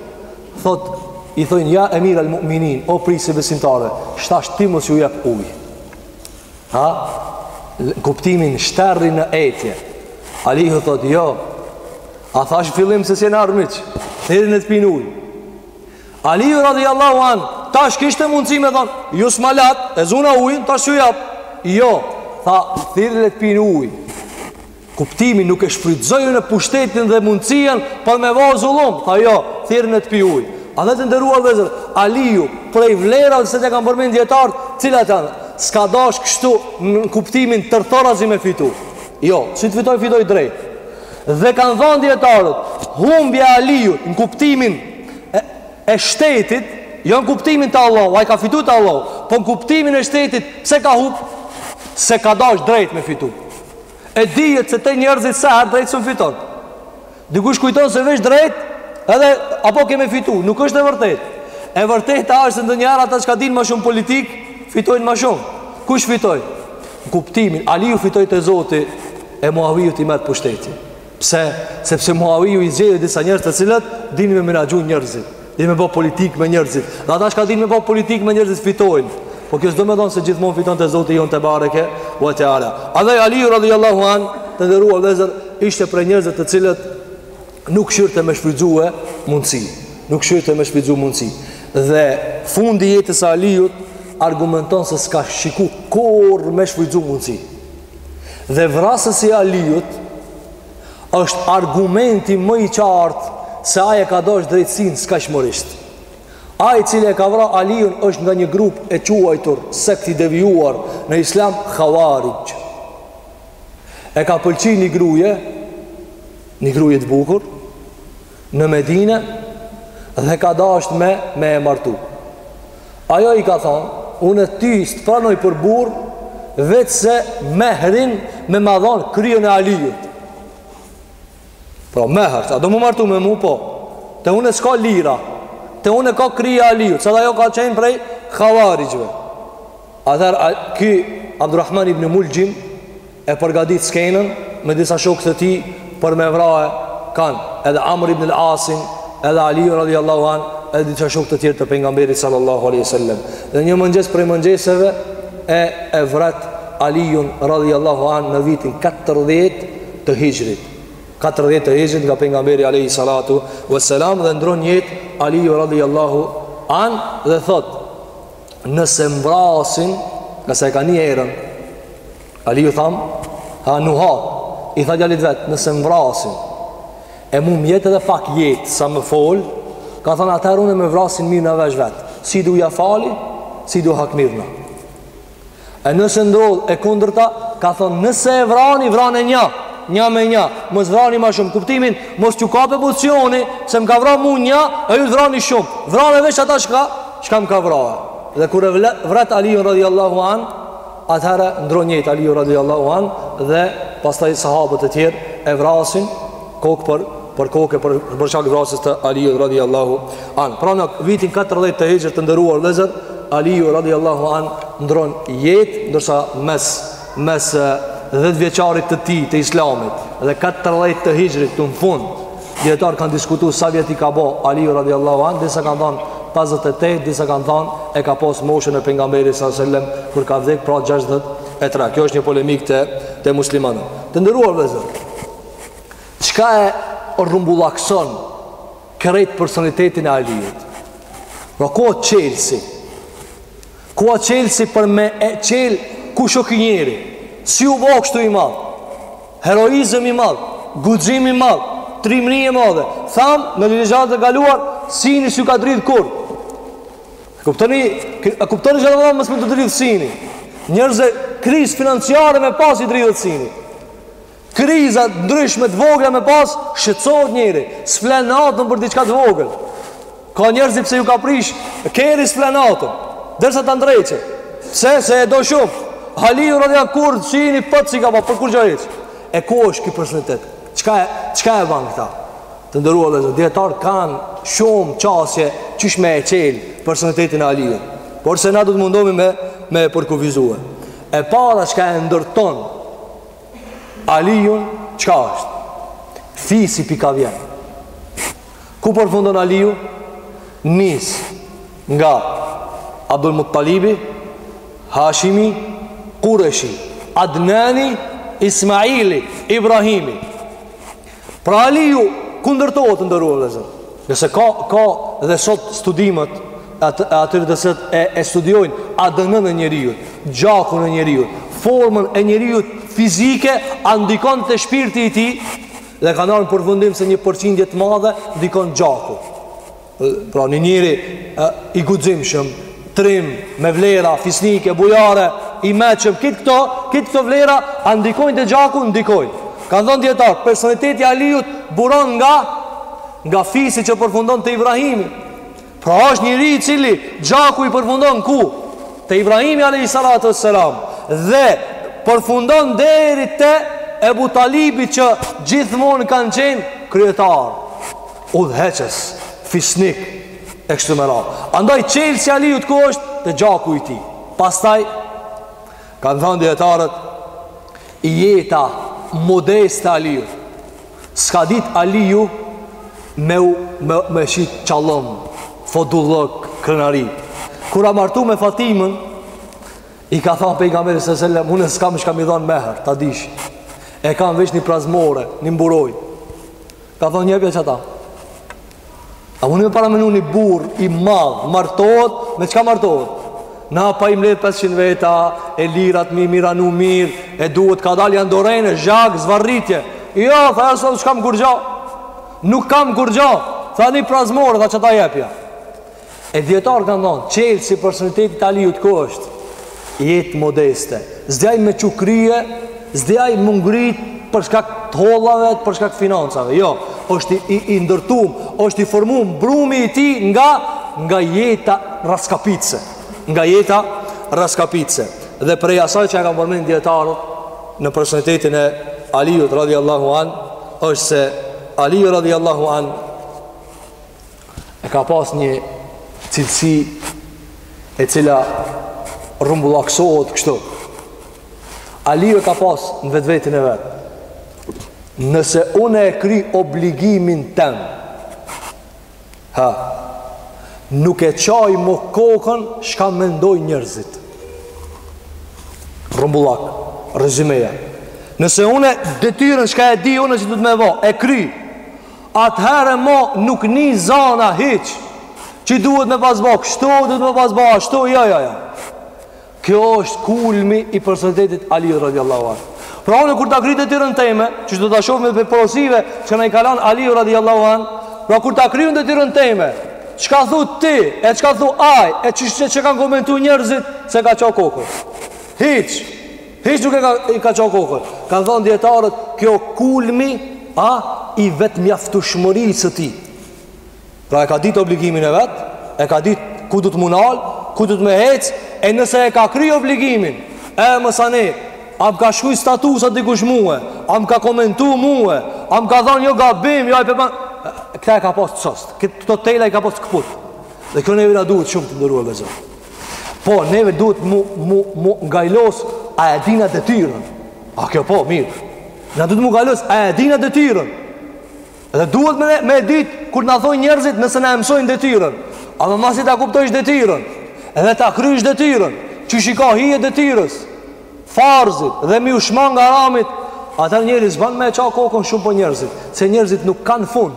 Thotë, i thojnë, ja emir al-mu'minin, o prijësi i besimtarëve, tash ti mos ju jep ujë. Ha? Kuptimin shterri n'etje. Aliu thotë, jo, a thash në fillim se s'jena armiq, thirrni le t'pinë uj. Aliu radhiallahu anh, tash kishte mundësi me thonë, ju s'ma latë, e zuna ujnë, tash s'ju jap. Jo, tha, thirrni le t'pinë uj. Kuptimi nuk e shfrytëzoi as pushtetin dhe mundësinë për me ba zullum. Tha jo, thirrni le t'pinë uj. Edhe të nderuar vllezër, Aliju, prej vlerave seç ja kanë përmend dijetarët, cilat janë, s'ka dash kështu në kuptimin tërthorazi me fitu. Jo, si t'fitoj, fitoj drejt. Dhe kanë thonë dijetarët, humbja e Alijut në kuptimin e, e shtetit, jo në kuptimin te Allahu, ai ka fitu te Allahu, po në kuptimin e shtetit, pse ka hup, se ka dash drejt me fitu. E dihet se te njerëzit sa herë drejt s'mun fiton. Dikush kujton se veç drejt edhe a po ke me fitu, nuk është e vërtetë. E vërteta është se ndonjëherë ata çka dinë ma shumë politikë fitojnë ma shumë. Kush fitoi? Kuptimin, Aliu fitoi te Zoti e Muawiut i met pushteti. Pse? Sepse Muawiu i zgjodhi disa njerëz të cilët dinin me menaxhu njerëzit, dinin me bë politikë me njerëzit. Dhe ata çka dinin me bë politikë me njerëzit fitojnë. Po kjo s'do me thonë se gjithmonë fiton te Zoti jon tebareke ue teala. Edhe Ali radhiyallahu an, të nderuar vëllezër, ishte prej njerëzve të cilët nuk shqyrte me shfrytëzue mundësi, nuk shqyrte me shfrytëzue mundësi. Dhe fundi i jetës së Aliut argumenton se s'ka shiku kurrë me shfrytëzue mundësi. Dhe vrasësi i Aliut është argumenti më i qartë se ai e ka dash drejtësinë skajshmërisht. Ai i cili e ka vra Aliun është nga një grup e quajtur sekt i devijuar në Islam Khawarij. E ka pëlqy një gruje, një gruje të bukur, në Medine dhe ka dashtë me e martu. Ajo i ka thonë, unë ty t'pranoj për burrë, veçse mehrin me ma dhonë kryen e Alijut. Pra mehr, a do me u martu me mu po, te unë e s'ka lira, te unë e ka kryen e Alijut, se ajo ka qenë prej havarixhve. Atherë, a, ky Abdurrahman ibn Mulxhim, e përgatit skenën me disa shokë të tij për me vra, e kanë edhe Amr ibn al-Asin edhe Aliu radiallahu an edhe disa shokë të tjerë të pejgamberit sallallahu aleyhi sallam dhe një mëngjes prej mëngjeseve e e vret Aliun radiallahu an në vitin 40 të hixhrit 40 të hixhrit nga pejgamberi aleyhi salatu ve selam dhe ndron jetë Aliu radiallahu an dhe thotë nëse m'vrasin nëse e ka njërën Aliju, tham, ha nuhat, i tha djalit vet, nëse më vrasin, e mu m'jet edhe pak jetë, sa me folë, ka thonë, atherë unë e me vrasin mirna vesh vetë, si du, ja fali, si du hakmirrna. E nëse ndodhë e kundërta, ka thonë, nëse e vrani, vrane nja, nja me nja, mos vrani ma shumë, kuptimin, mos t'ju kap emocioni, se më ka vra mu një, e ju vrani shumë, vrane veç ata çka, çka më ka vra. Dhe kur e vret Aliun radiallahu anë, Atëherë ndron jetë Aliu radhiyallahu anhu dhe pastaj sahabët e tjerë e vrasin kokë për për kokë për për shkak vrasjes të Aliu radhiyallahu anhu. Pra në vitin 40 të Hixhrit të nderuar vëllezër, Aliu radhiyallahu anhu ndron jetë ndërsa mes mes 10 vjeçarit të tij të Islamit dhe 40 të Hixhrit të në fund Dijetarët kanë diskutu sa vjet i ka bo Aliju radiallahu anë Disa kanë thanë 58 Disa kanë thanë e ka pas moshën e pejgamberit sa sëllem Kur ka vdek pra 63 Kjo është një polemikë te, te muslimanët Të nderuar vllezër Çka e rrumbullakson Krejt personalitetin e Alijit Pra ku o çelsi Ku o çelsi për me e çel kush o ky njeri? Si u bo kështu i madh? Heroizëm i madh, guxim i madh, trimëri e madhe. Thamë në ligjëratën e kaluar, syni s'ju ka dridh kurrë. E kuptoni, e kuptoni çfarë do të thotë mos me t'u dridh syni. Njerëzve krizë financiare me pas i dridhet syni. Kriza të ndryshme të vogla me pas, shqetësohet njeri, s'flen natën për diçka të vogël. Ka njerëz pse ju ka prish kerri s'flen natën, derisa ta ndreqë. Se se e do shumë. Aliu radija kurrë syni pëtë s'i ka bo për kurgjo hiç. E ku është ky personalitet? Çka e, çka e ban këta? Të nderuar vllezër, dijetarët kanë shumë qasje qysh me e çelë personalitetin e Aliut. Por se na do të mundomi me, me përkufizue. E para çka e ndërton Aliju çka është? Fisi pi ka vjen. Ku përfundon Aliju? Nis nga Abdul Muttalibi, Hashimi, Kureshi, Adnani, Ismaili, Ibrahimi. Pra Aliu kundrohet, të nderuar vllezër. Nëse ka, ka dhe sot studimet e atyre që sot e, e studiojnë ADN-në e njeriut, gjakun e njeriut, formën e njeriut fizike, a ndikon te shpirti i tij, dhe kanë ra në përfundim se një përqindje të madhe, ndikon gjaku. Pra një njeri i guximshëm, trim, me vlera, fisnike, bujare, i meçëm, krejt këto, krejt këto vlera, a ndikojnë te gjaku, ndikojnë. Kanë thënë dijetarët, personaliteti i Aliut buron nga, nga fisi që përfundon te Ibrahimi. Pra është njeri i cili, gjaku i përfundon ku? Te Ibrahimi a.s. Dhe përfundon deri te Ebu Talibi që gjithmonë kanë qenë kryetarë. udhëheqës, fisnikë, e kështu me radhë. Andaj çelësi i Aliut ku është te gjaku i tij. Pastaj, kanë thënë dijetarët, jeta modeste e Aliut. S'ka dit Aliu me, me, me shit çallëm, fodullëk, krenari. Kur u martu me Fatimën, i ka thënë Pejgamberit s.a. sellem, unë s'kam çka me i dhënë mehër, ta dijsh. E kam veç një parzmore, një mburojë. Ka thonë jepja qata. A mund me paramenu një burrë i madh, martohet, me çka martohet? Na pa i mbledh 500 veta, e lirat me i mbaru mirë, e duhet kadal, jan' dorën e zhag zvarritje. Jo, tha ai sot s'kam kurgja. Nuk kam kurgja. Tha ni parzmore, tha qata jepja. E dijetarët kanë thonë, çelësi i personalitetit të Aliut ku është? Jetë modeste. S'di ai me çu krye, s'di ai m'u ngrit për shkak të hollave, për shkak të financave. Jo, është i, i, i ndërtum, është i formum, brumi i tij nga, nga jeta rraskapitëse. Nga jeta rraskapitëse. Dhe prej asaj që e kanë përmend dijetarët në personalitetin e Aliut, radijallahu anhu, është se Aliu, radijallahu anhu, e ka pas një cilësi e cila rrumbullaksohet kështu. Aliu e ka pas në vetveten e vet. Nëse une e kry obligimin tem, ha, nuk e çaj më kokën çka mendojnë njerëzit. Rrumbullak, rezymeja. Nëse une detyrën çka e di une që duhet me bo, e kry, Atëherë mo nuk nin zana hiç. Që duhet me pas bë? Kështu duhet me pas bë ashtu. Jo, jo, jo. Kjo është kulmi i personalitetit Ali radiallahu anhu. Pra unë kur ta kryj detyrën teme, që do ta shohim prej porosive, që na i ka lan Ali radiallahu anhu, pra kur ta kryj detyrën teme, çka thu ti, e çka thu aj, e qysh e kanë komentu njerëzit, s'e ka ça kokën. Hiç, Hiç nuk e ka i ka ça kokën. Kanë thon dietarët, kjo kulmi a i vetmjaftueshmërisë së tij. Pra e ka ditë obligimin e vet, e ka ditë ku duhet mu ndal, ku duhet me ec, e nëse e ka kry obligimin, e masanej, a më ka shkruaj statusa dikush mua, a më ka komentu mua, a më ka thënë jo gabim, jo e pepa. Këta e ka pas sos. Këto tela i ka pas këput. Dhe kjo neve na duhet shumë të nderuar vëllezër. Po, neve duhet mu, mu, mu gajlos a e dina detyrën. A kjo po, mirë. Na duhet mu gajlos a e dina detyrën. Dhe duhet me, me dit, kur na thojnë njerëzit nëse na e mësojnë detyrën. Ama masi ta kuptojsh detyrën. Edhe ta krysh detyrën qysh i ka hije detyrës. Farzit dhe me iu shmang haramit. Atëherë njeri s'ban me e ça kokën shumë për njerëzit. Se njerëzit nuk kanë fund.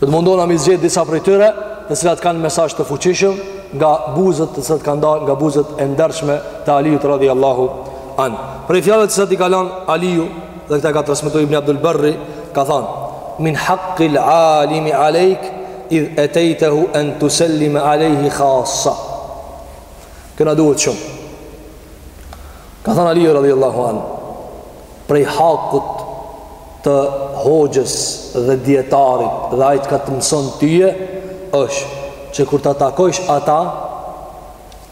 Do të mundona mi zgjedh disa prej tyre, të cilat kanë mesazh të fuqishëm nga buzët të cilat kanë dalë nga buzët e ndershme të Aliut radhiyallahu an. Prej fjalëve të cilat i ka lënë Aliu dhe këta e ka transmetuar Ibn Abdul Barri, ka thënë: "Min haqqil alimi alejk idh ataytahu an tusallim alejhi khassa." Kjo na duhet shumë. Ka thënë Aliu radhiyallahu an. prej hakut të hoxhës dhe dietarit dhe ai çka të mëson tyje është që kur ta takojsh ata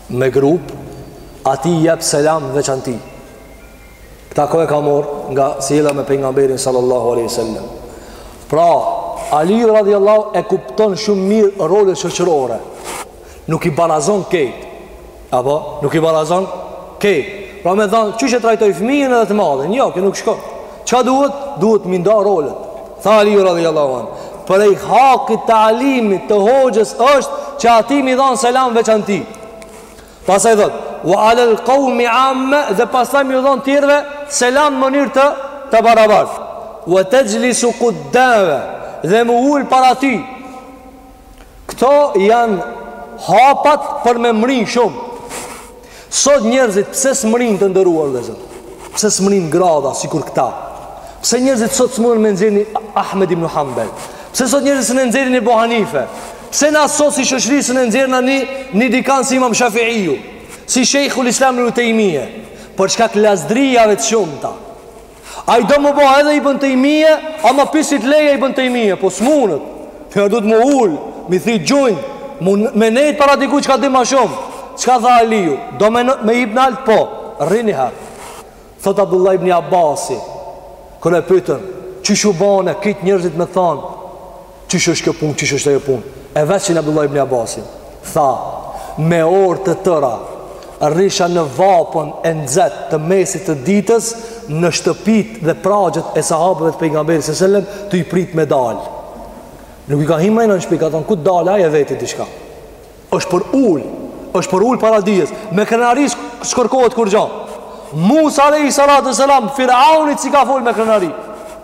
me grup atij jep selam veçanti këta ku e ka marrë nga sjellja me pejgamberin sallallahu aleyhi sallam pra Ali radiallahu e kupton shumë mirë rolet shoqërore nuk i barazon kejt Apo, nuk i barazon kejt. Pra me thanë, qysh e trajtoj fëmijën edhe të madhin? Jo, kjo nuk shkon. Ça duhet? Duhet mi nda rolet. Tha Aliu radiallahu an. Prej hakit të alimit të hoxhës është që atij mi dhanë selam veçanti. Pastaj thotë, ue alel kaumi amme dhe pastaj mi dhanë tjerve selam në mënyrë të, të barabartë. Ue texhlisu kudame dhe mu ul para tij. Këto janë hapat për me mrri shumë. Sot njerëzit pse s'mrrijnë të nderuar vëllezër? Pse s'mrrijnë grada sikur këta? Pse njerëzit sot s'munden me nxjerr një Ahmed ibn Hanbel? Pse sot njerëzit s'mun me nxjerr një Ebu Hanife? Pse na sot si shoqëri s'mun me nxjerr një, një dikan si imam Shafiiu? Si shejhul islam Ibnu Tejmije? Për shkak lazdrijave të shumta? Ai do m'u bo edhe Ibn Tejmije, ama pi sit leje Ibn Tejmije, po s'munët. Po duhet m'u ul, m'i thy gjunjë, me nejtë para dikujt që ka dije ma shumë. Çka tha Aliju, do me, me Ibn Al, po, rri ni herë. Thot Abdullah ibn Abasi, kur e pytën, qysh u bane, krejt njerzit me thanë, Qysh është kjo punë, qysh është ajo punë? E veç n'Abdullah ibn Abbasin. Tha, me orë të tëra, rrisha në vapën e nxet të mesit të ditës në shtëpit dhe pragjet e sahabëve të pejgamberit s.a. sellem tu i prit me dalë. Nuk i ka hi mrena n'shpi, ka thonë, kur dalë ai e veti diçka. është përul, është përul para dijes. Me krenari s'kërkohet kurgjo. Musa alejhi salatu ve selam, firaunit s'i ka fol me krenari.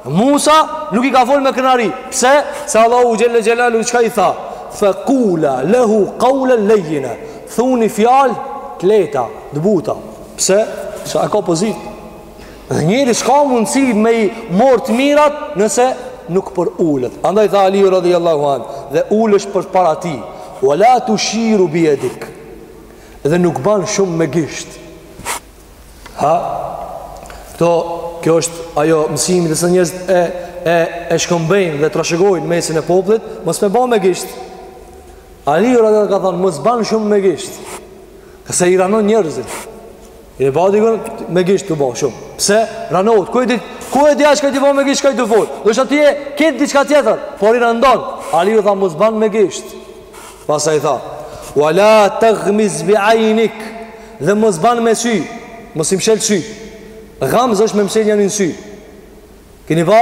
Musa nuk i ka fol me krenari. Pse? Se Allahu xhele xhelaluhu çka i tha. Fe kula lehu kaulen lejjina. Thuni fjal të leta, të buta. Pse? Se e ka pozit. Dhe njeri s'ka mundësi me i marrë të mirat nëse nuk përulet. Andaj tha Aliu radiallahu anhu dhe ulesh përpara tij. Wa la tushiru bi jedik dhe nuk ban shumë me gisht. Ha? Këto, kjo është ajo mësimi që disa njerëz e, e, e shkëmbejnë dhe trashëgojnë mesin e popullit, mos me ba me gisht. Aliu radi ka thonë, mos ban shumë me gisht. Se i ranon njerëzit. E ba dikon me gisht tu ba shumë. Pse? Ranohet. Ku e di, ku e di a kajt i bo me gisht kah tu folë? Doshta ti e ke diçka tjetër. Por i randon. Aliu tha mos ban me gisht. Pastaj tha. Wala tagmiz bi ajnik. Dhe mos ban me sy. Mos i mshel sy. Gamz është me mshel njanin sy. Keni pa,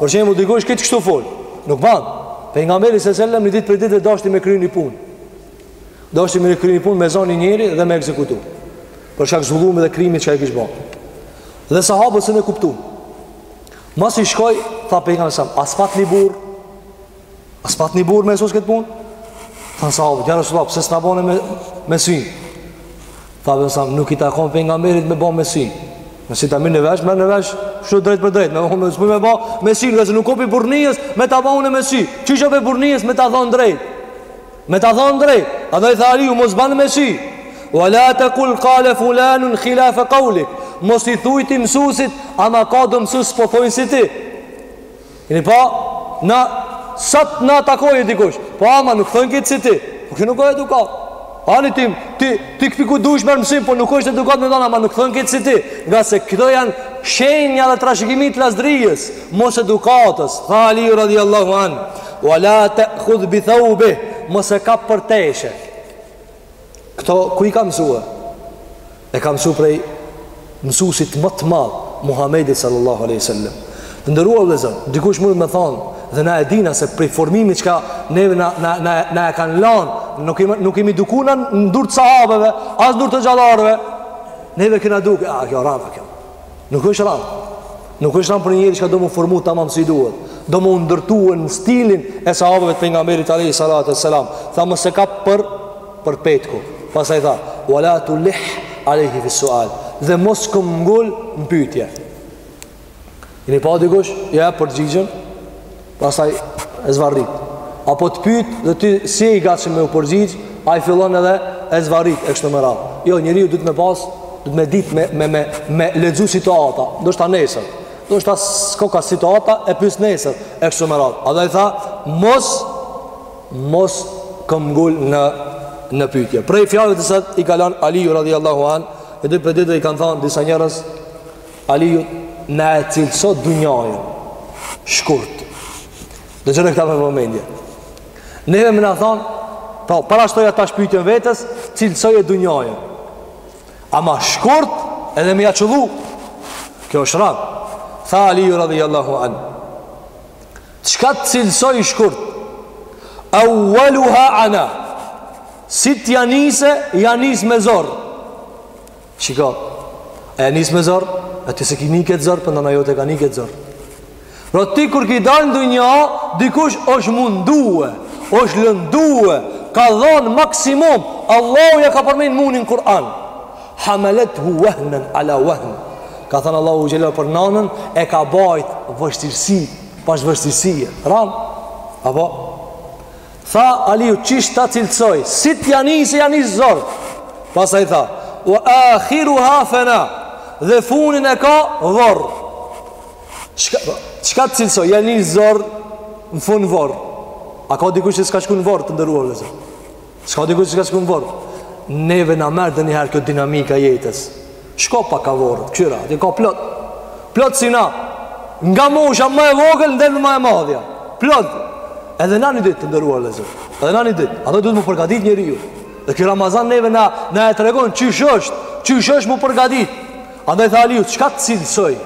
për shembull dikush qit kështu folë, nuk banë. Pejgamberi s.a. sellem, një ditë prej ditëve deshti me kry një punë. Deshti kry një punë, me zonë një njeri dhe me ekzekutu. Për shkak zullumit dhe krimit që e kish banë. Dhe sahabët s'e kanë kuptu. Masi shkoi, tha pejgamberi s.a.s., a s'pat një burrë, A s'pat një burrë me e kry këtë punë? Thanë sahabët, ja Resulallah, pse s'na bane me, me sy? Tha besa, nuk i takon pejgamberit me ba me sy. Nëse ta merr në vesh, merr në vesh, kshu drejtpërdrejt, me më me s'muj me ba me sy, se nuk o pi burrnisë, me ta ba me sy. Që që pi burrnisë, me ta thonë drejt? Me ta thonë drejt, andaj tha Aliu, mos ban me sy. Wa la tekul kale fulanun khilafe kaulik, mos i thuj ti mësusit, ama ka do mësus s'po thojnë si ti. Keni pa, na, sot na takon dikush, po ama nuk thonë krejt si ti, po kjo nuk o edukat, ani ti, ti, ti pi kujt dush me mësu, po nuk është edukat me thonë, ama nuk thonë krejt si ti, ngase këto janë shenja dhe trashëgimi të lazdrisë, mosedukatës, tha Ali radiallahu anhu, wa la te'khudh bi thaubih, mos e kap për teshe, këto ku i ka mësue, E ka mësu prej mësusit më të madh Muhamedit sallallahu alaihi wasallam. Të nderuar vëllezër, dikush mund me thonë dhe na e dina se prej formimit çka neve na na na na e kanë lënë, nuk kemi nuk kemi eduku na në dur të sahabeve, as në dur të hoxhallarëve. Neve kena dukë, a kjo rand kjo. Nuk është rand. Nuk është rand për një njeri që do m'u formu tamam si duhet. Do m'u ndërtu në stilin e sahabëve të pejgamberit alayhi salatu wassalam. Tha mos e kap për për petku. Pastaj tha, "Wala tulih alayhi fi sual." Dhe mos këmbngul në pyetje. Kini pa dikush, ja jep përgjigjen. Pastaj e zvarrit. Apo të pyet dhe ti si je i gatshëm me u përgjigj, ai fillon edhe e zvarrit e kështu me radhë. Jo, njeriu duhet me pas, duhet me ditë me me me, me lexu situata, ndoshta nesër. Ndoshta s'koka situata e pyes nesër e kështu me radhë. Andaj tha mos mos këmbngul në në pyetje. Prej fjalëve që i ka lënë Aliu radhiyallahu an, edhe për ditë i kanë thënë disa njerëz Aliut na e cilëso dunjojen shkurt. Dëgjone këta me vëmendje. Neve me na thonë, po, parashtroja tash pytjen vetes, cilësoje dunjojen. Ama shkurt, edhe me ja qëllu. Kjo është rand. Tha Aliu radhijallahu anë. Çka të cilësoj shkurt? Awwaluha ana. Si t'ja nise, ja nis me zor. Shiko, e e nis me zor, e ti s'e ki ni këtë zor, por nana jote e ka ni këtë zor. Pra ti kur ki dalë në dunja, dikush është mundue, është lëndue, ka dhonë maksimum, Allahu ja ka përmen munin në Kur'an. Hamelethu wehnen ala wehnen. Ka thënë Allahu xhele për nanën, e ka bajtë vështirësi, pas vështirësie. Rand, apo? Tha Aliu qysh ta cilësoj, si t'ja nise ja nis zor. Pastaj tha, "Wa akhiruha fana." Dhe funin e ka vorr. Çka çka të cilësoj, ja nis zor në fund vorr. A ka dikush që s'ka shku në vorr të nderuar vëllezër? S'ka dikush që s'ka shku në vorr. Neve na merr ndonjëherë kjo dinamika e jetës. Shko pak ka vorret, këqyr, atje ka plot Plot si na Nga mosha më e vogël, deri në më e madhja Plot Edhe na një ditë të nderuar vëllezër Edhe na një ditë, andaj duhet m'u përgatit njeriu Dhe kjo Ramazan neve na, na e tregon Qysh është, qysh është m'u përgatit Andaj tha Aliu, çka të cilësoj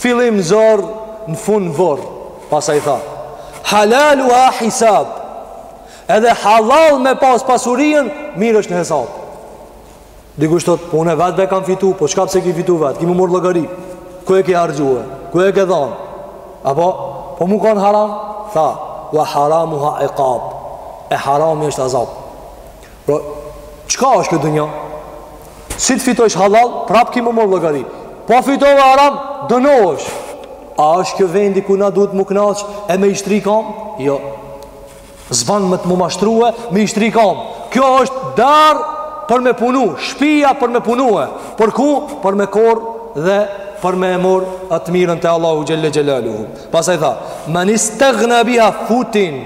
Fillim zor Në fun vorr Pastaj tha Halaluha hisab Edhe hallall me pas pasurien Mirë është në hesab Dikush thot, po unë vetë be kam fitu, po çka pse ki fitu vetë, ki me marr llogari. Ku e ke harxhue? Ku e ke dhon? Apo po mu kon haram? Tha, wa haramuha ikab. E harami është azab. Po çka është kjo dunja? Si të fitojsh hallall, prap ki me marr llogari. Po fitove haram, dënohesh. A është kjo vendi ku na duhet mu kënaq e me i shtri kam? Jo. S'ban me të mu mashtrue, me i shtri kam. Kjo është dar për me punu, shpia për me punue. Për ku? Për me korr dhe për me e marr atë mirën te Allahu xhelle xhelaluhu. Pastaj tha, men istagna biha futin,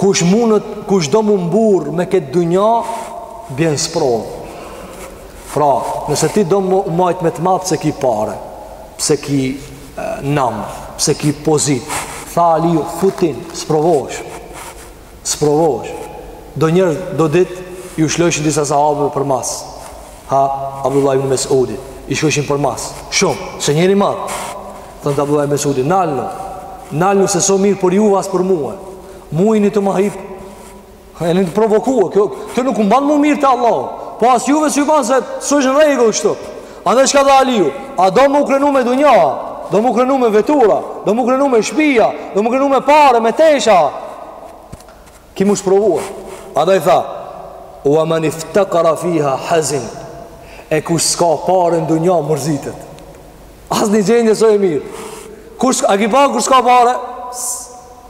kush mundet, kush do mu mburr me këtë dunja, bjen sprovë. Pra, nëse ti do mu majt me të madh pse ki pare, pse ki nam pse ki pozitë tha Aliu futin sprovohesh sprovohesh do njerëz do ditë ju shlojshin disa sahabëve përmas ha Abdullah ibn Mesudit i shkojshin përmas shumë se njeri i madh thante Abdullah ibn Mesudi nalnu nalnu se s'o mirë për juve as për mue mujni të ma hip E në të provokua, kjo, kjo nuk m'ban mu mirë te Allahu. Po as juve s'ju ban, se s'është në rregull kështu. Andaj çka tha Aliju, a do mu krenu me dunja, do mu krenu me vetura, do mu krenu me shpia, do mu krenu me pare, me tesha. Ki mu sprovua. Andaj tha, ua man iftakara fiha hazin, e kush s'ka pare në dunja mërzitet. Asnjë gjendje s'o e mirë. Kush, a ki pa kur s'ka pare?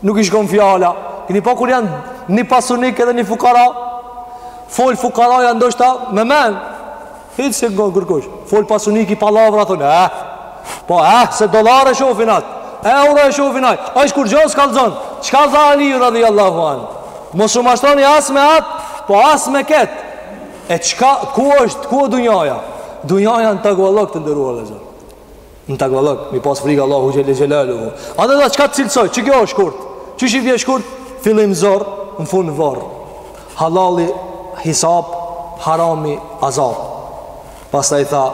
Nuk i shkon fjala. Kini pa kur janë një pasunik edhe një fukara? Fol fukaraja ndoshta me men. Hiç s'e ngon kërkush. Fol pasuniki palavra, thonë, eh. Po, eh, se dollar e shofin atë. Euro e shofin atë. Ai hiç kurgjo s'kallzon. Çka tha Aliju, radijallahu anh? Mos u mashtroni as me atë, po as me këtë. E çka, ku është, ku është dunjaja? Dunjaja në takvallëk të nderuar vllazën. Në takvallëk, mi pas frikë Allahut xhelle xhelaluhu. Edhe tha çka të cilësoj, që kjo është shkurt? Qysh i vje shkurt? Fillim zor, në fund vorr. Hallalli, hisab, harami, azab. Pastaj tha,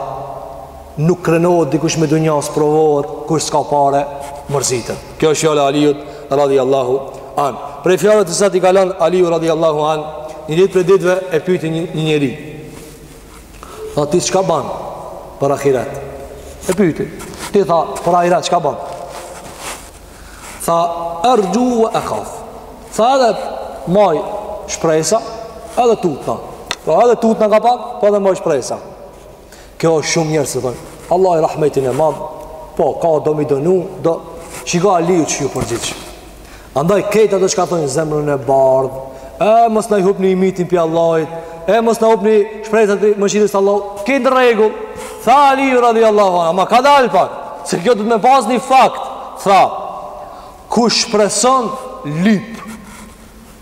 Nuk krenohet dikush me dunja sprovohet kur s'ka pare mërzitet. Kjo është fjala e Aliut radijallahu anh. Prej fjale të sati ka lan Aliut radijallahu anh, një ditë prej ditëve e pyti një, një njeri. Tha ti çka ban për ahiret? E pyti. Ti tha për ahiret çka ban? Tha erxhu ve ehaf. Tha edhe maj shpresa edhe tutna. Pra edhe tutna kapak, po edhe maj shpresa. Kjo është shumë njerëz që thonë, Allahi rahmetin e madh, po ka do mi dënu, do shiko Aliu ç'ju përgjigj. Andaj këta do çka thonë zemrën e bardhë, e mos na i hupni ymitin pi Allahit, e mos na hupni shpresat pi mëshirës Allahut. Krejt n'rregull. Tha Ali radhiyallahu anhu, ama kadal pak, se kjo do të me pas një fakt. Tha, kush shpreson lyp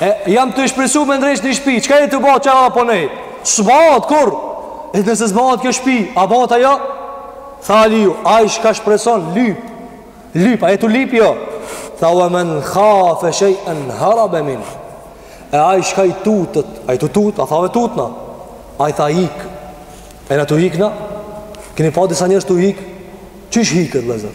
E, jam tu shpresu me ndreq një shpi, çka je tu ba qara dhe po nej? S'bahet kurr. E nëse s'bahet kjo shpi, a bahet ajo? Tha Aliu, ai çka shpreson, lyp, lyp, a je tu lyp jo? Tha ue men khafe shejen harabe min, e ai çka i tutet, a je tu tut, a thave tutna, ai tha ik, e na tu ikna, keni pa disa njerëz tu ik, qysh iket, lezër?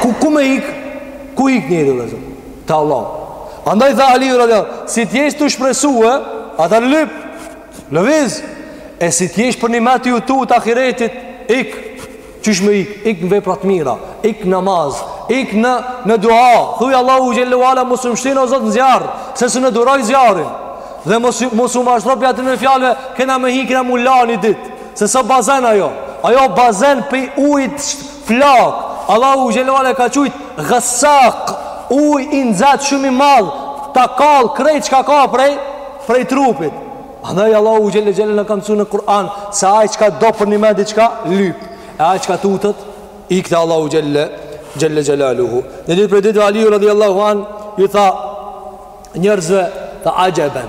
Ku, ku me ik? Ku ik njeri dhe zërë? Te Allahu. Andaj tha Aliu radijall, si t'jesh tu shpresue, atëher lyp, lëviz, e si t'jesh përnimend ju tut ahiretit, ik, qysh me ik, ik në vepra t'mira, ik në namaz, ik në, në dua, thuj Allahu xhelle ue ala, mos um shtin o Zot në zjarr, se s'un e duroj zjarrin, dhe mos, mos u mashtro pi atyne fjalëve, kena me hi, kena m'u la një ditë, Se s'a bazen ajo, ajo bazen pi ujit flak, Allahu xhelle ue ala e ka qujt gassak, uj i nxet shumë i madh, ta kall krejt çka ka prej, prej trupit. Andaj Allahu xhelle xhelaluhu na ka msu në Kur'an, se ai çka do përnjëmend diçka lyp, e ai çka tutet, ik te Allahu xhelle, xhelle xhelaluhu. Një ditë prej ditëve, Aliju radhi Allahu anh, ju tha njerzve tha axheben,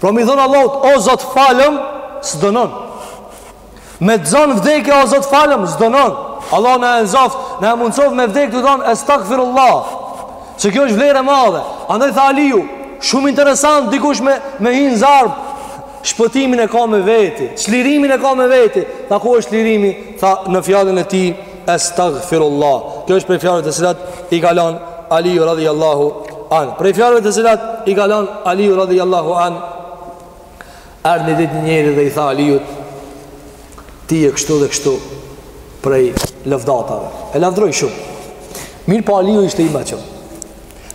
Pra me i thon Allahut, o Zot falëm, s'dënon. Me të zon vdekja, o Zot falëm, s'dënon. Allahu na e lehtsoft, na e mundësoft me vdek tu thon estagfirullah. Se kjo është vlerë e madhe. Andaj tha Aliju, shumë interesant, dikush me, me hi n'zjarm, shpëtimin e ka me veti, çlirimin e ka me veti. Tha ku është çlirimi? Tha në fjalën e tij, Estagfirullah. Kjo është prej fjalëve të cilat i ka lënë Aliu radhiyallahu an. Prej fjalëve të cilat i ka lënë Aliu radhiyallahu an. Erdh një ditë një njeri dhe i tha Aliut ti je kështu dhe kështu prej lëvdatave. E lavdroi shumë. Mirëpo Aliu ishte i mençëm.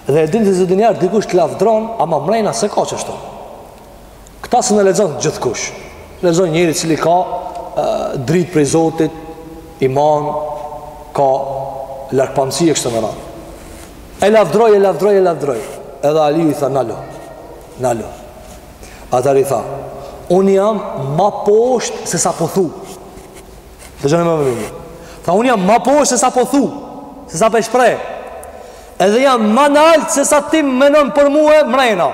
Dhe e din se ndonjëherë dikush të lavdron, ama mrejna s'e ka që Këta s'un e lexon gjithkush. Lexon njeri cili ka e, dritë prej Zotit, iman, ka largpamësi e kështu me radhë. E lavdroi, e lavdroi, e lavdroi. Edhe Ali i tha, nalo, nalo. Atëherë i tha, unë jam ma poshtë se sa po thu. Dëgjoni me vëmendje. Tha, unë jam ma poshtë se sa po thu, se sa po e shpreh. Edhe jam ma naltë se sa ti menon për mue mrejna.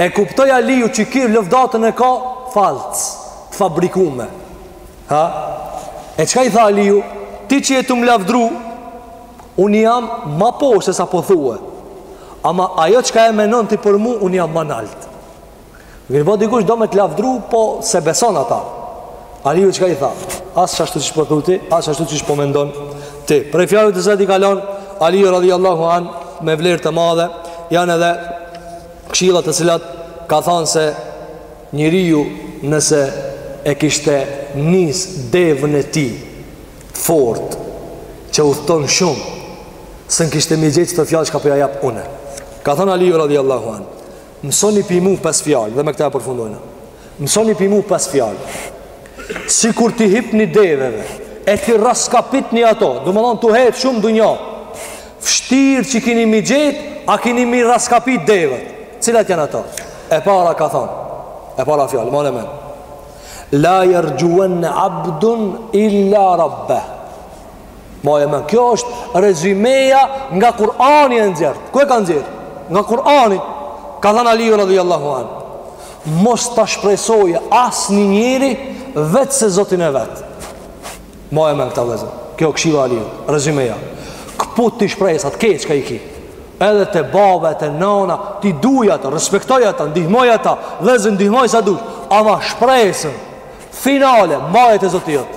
E kuptoi Aliu që ky lëvdatën e ka falc, të fabrikume. Ha? E çka i tha Aliu? Ti që je tu m'lavdru, unë jam ma poshtë se sa po thue. Ama ajo çka e menon ti për mu, unë jam ma naltë. Mirë po dikush do me të lavdru, po s'e beson ata. Aliu çka i tha? As qashtu qysh po thu ti, as qashtu qysh po mendon ti. Prej fjalëve të cilat i ka lan Aliu radijallahu anh me vlerë të madhe janë edhe këshillat të cilat ka thënë se njeriu nëse e kishte nis devën e tij fort që udhton shumë se në kishte m'i gjetë kto fjalë çka po ja jap une ka thënë Aliju radijallahu anh mësoni pi mu pesë fjalë dhe me këta e përfundojna Mësoni pi mu pesë fjalë. Sikur t'i hipni deveve, e t'i raskapitni ato, domethonë tu hec shumë dunjanë, vështirë që kini m'i gjetë, a kini m'i raskapit devet, cilat janë ato? E para ka thonë, e para fjalë, mane men, la jerxhuenne abdun illa rabbe, Maje men, kjo është rezimeja nga Kurani e nxjerrë. Ku e ka nxjerrë? Nga Kurani. Ka thënë Aliju radijallahu anh. Mos të shpresojë asnjë njeri veçse Zotin e vet. Maje men këta vllezën. Kjo këshilla Aliut. Rezimeja. Këputi shpresat, krejt çka i ki. Edhe te baba, te nana, ti duj ata, respektoj ata, ndihmoj ata, vllezën ndihmoj sa dush. Ama shpresën, finale, maje te Zoti jot.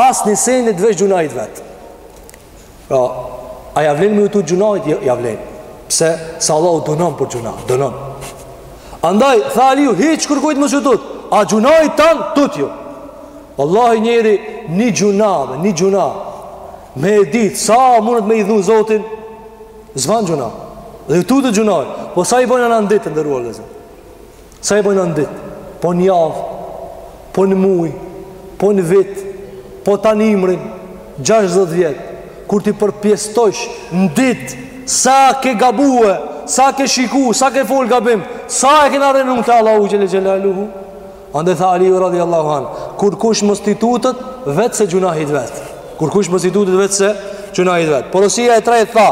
Asnjë senit veç gjunahit vet. Pra, a ja vlen me ju tut gjunahit? Ja vlen. Pse, se Allahu dënon për gjunah, dënon. Andaj, tha Aliu, hiç kërkujt mos ju tut, a gjunahit tan tutju. Vallahi njeri, një gjunah, një gjunah, me e ditë, sa mundet me idhnu Zotin, s'ban gjunah, dhe ju tutet gjunahit, po sa i bojna në ditë, të nderuar vëllezër. Sa i bojna në ditë? Po në javë, po në muj, po në vit, po ta n'i mrrin 60 vjet, kur t'i përpjestojsh në ditë, sa ke gabue, sa ke shiku, sa ke fol gabim, sa e kena renu në të Allahu xhel-le xhelaluhu? Andaj tha Aliu radijallahu anh, kurkush mos t'i tutet veçse gjunahit vet. Kurkush mos t'i tutet veçse gjunahit vet. Porosia e trejtë tha,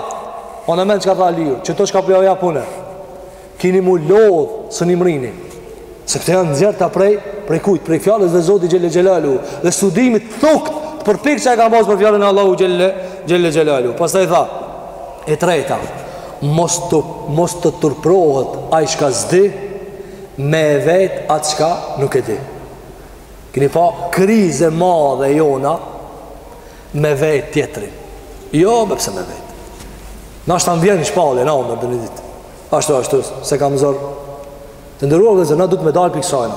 mani men çka tha Aliu, qeto çka po ja jap une, Kini m'u lodh se n'i mrrini Se këto janë nxjerrta prej Prej kujt, prej fjalës së Zotit xhel-le xhelaluhu Dhe studimit të thukt Të përpiktë që e ka mos për fjalën e Allahut xhel-le xhelaluhu Pastaj tha E treta Mos të, mos të turpërohet Ai çka s'di Me e vet atë çka nuk e di Kini pa krizë e madhe jona Me vet tjetrin Jo, me pse me vet Nashta më vjen shpallin A o mërë dë një ditë Ashtu, ashtu, s'e kam zor. Të nderuar vëllezër, na duhet me dalë pej kësajna.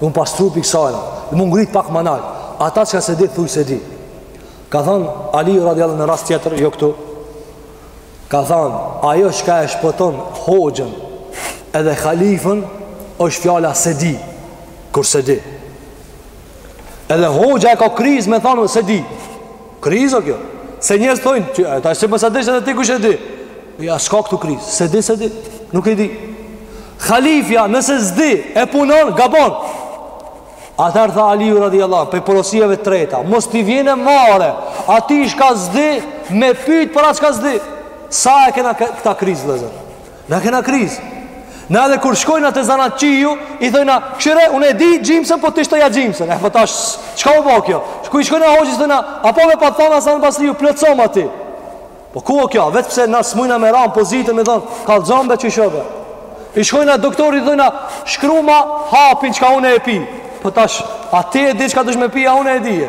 Mu pastru pej kësajna. Mu ngritë pak ma nalt. Ata çka s'e di, thuj s'e di. Ka thonë, Aliu radiallahu në rast tjetër, jo këtu. Ka thonë, ajo çka e shpëton hoxhën edhe halifën, është fjala s'e di. Kur s'e di. Edhe hoxha e ka krizë me thonë, s'e di. Krizë o kjo. Se njerëz thonë, tash si mos e di, edhe ti kur s'e di. Ja, s'ka këtu krizë, s'e di, s'e di, nuk e di. Halifja, nëse s'di, e punon, gabon. Atëherë tha Aliu radiallahu, pej porosive e treta, mos t'i vjen marre, ati çka s'di, me pyt për atë çka s'di. Sa e kena këta krizë, vëllezër? Na kena krizë. Na edhe kur shkojna te zanatçiu, i thojna, kshyre, unë e di gjimsën, po ti shtoja gjimsën. E, po tash, çka u bo kjo? Kur i shkojna hoxhës, thojna, apo me pa thanë, Hasan Basriu plotsom ati. Po ku o kjo, vetë pse na s'mujna me ra n'pozitën me thonë, kallxom be qysh o be. I shkojna doktorit i thojna, shkruma hapin çka une e pi. Po tash, a ti e di çka dush me pi, a une e di e.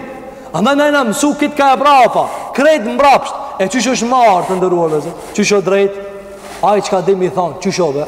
Andaj na jena mësu kitka e mbrapa, krejt mbrapsht, e qysh është marë të nderuar vëllezër, qysh o drejt, ai çka di m'i thonë, qysh o be.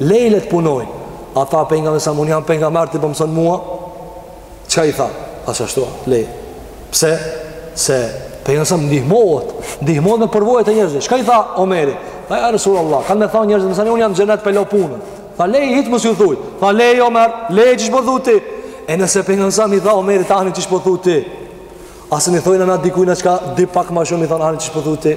Lej le të punojnë A tha Pejgamberi alejhi selam unë jam pejgamber ti po m'mëson mua Çka i tha A së ashtu lej Pse Se Pejgamberi alejhi selam ndihmohet Ndihmohet me përvojat e njerëzve Çka i tha Omeri Tha ja Resulallah Kanë me thanë njerëzit masi unë jam n'xhenet pe lo punën Tha lej hiç mos iu thuj Tha lej Omer Lej qysh po thu ti E nëse Pejgamberi alejhi selam i tha Omerit ani qysh po thu ti A s'i thojna na dikujna çka di pak ma shumë i thonë ani qysh po thu ti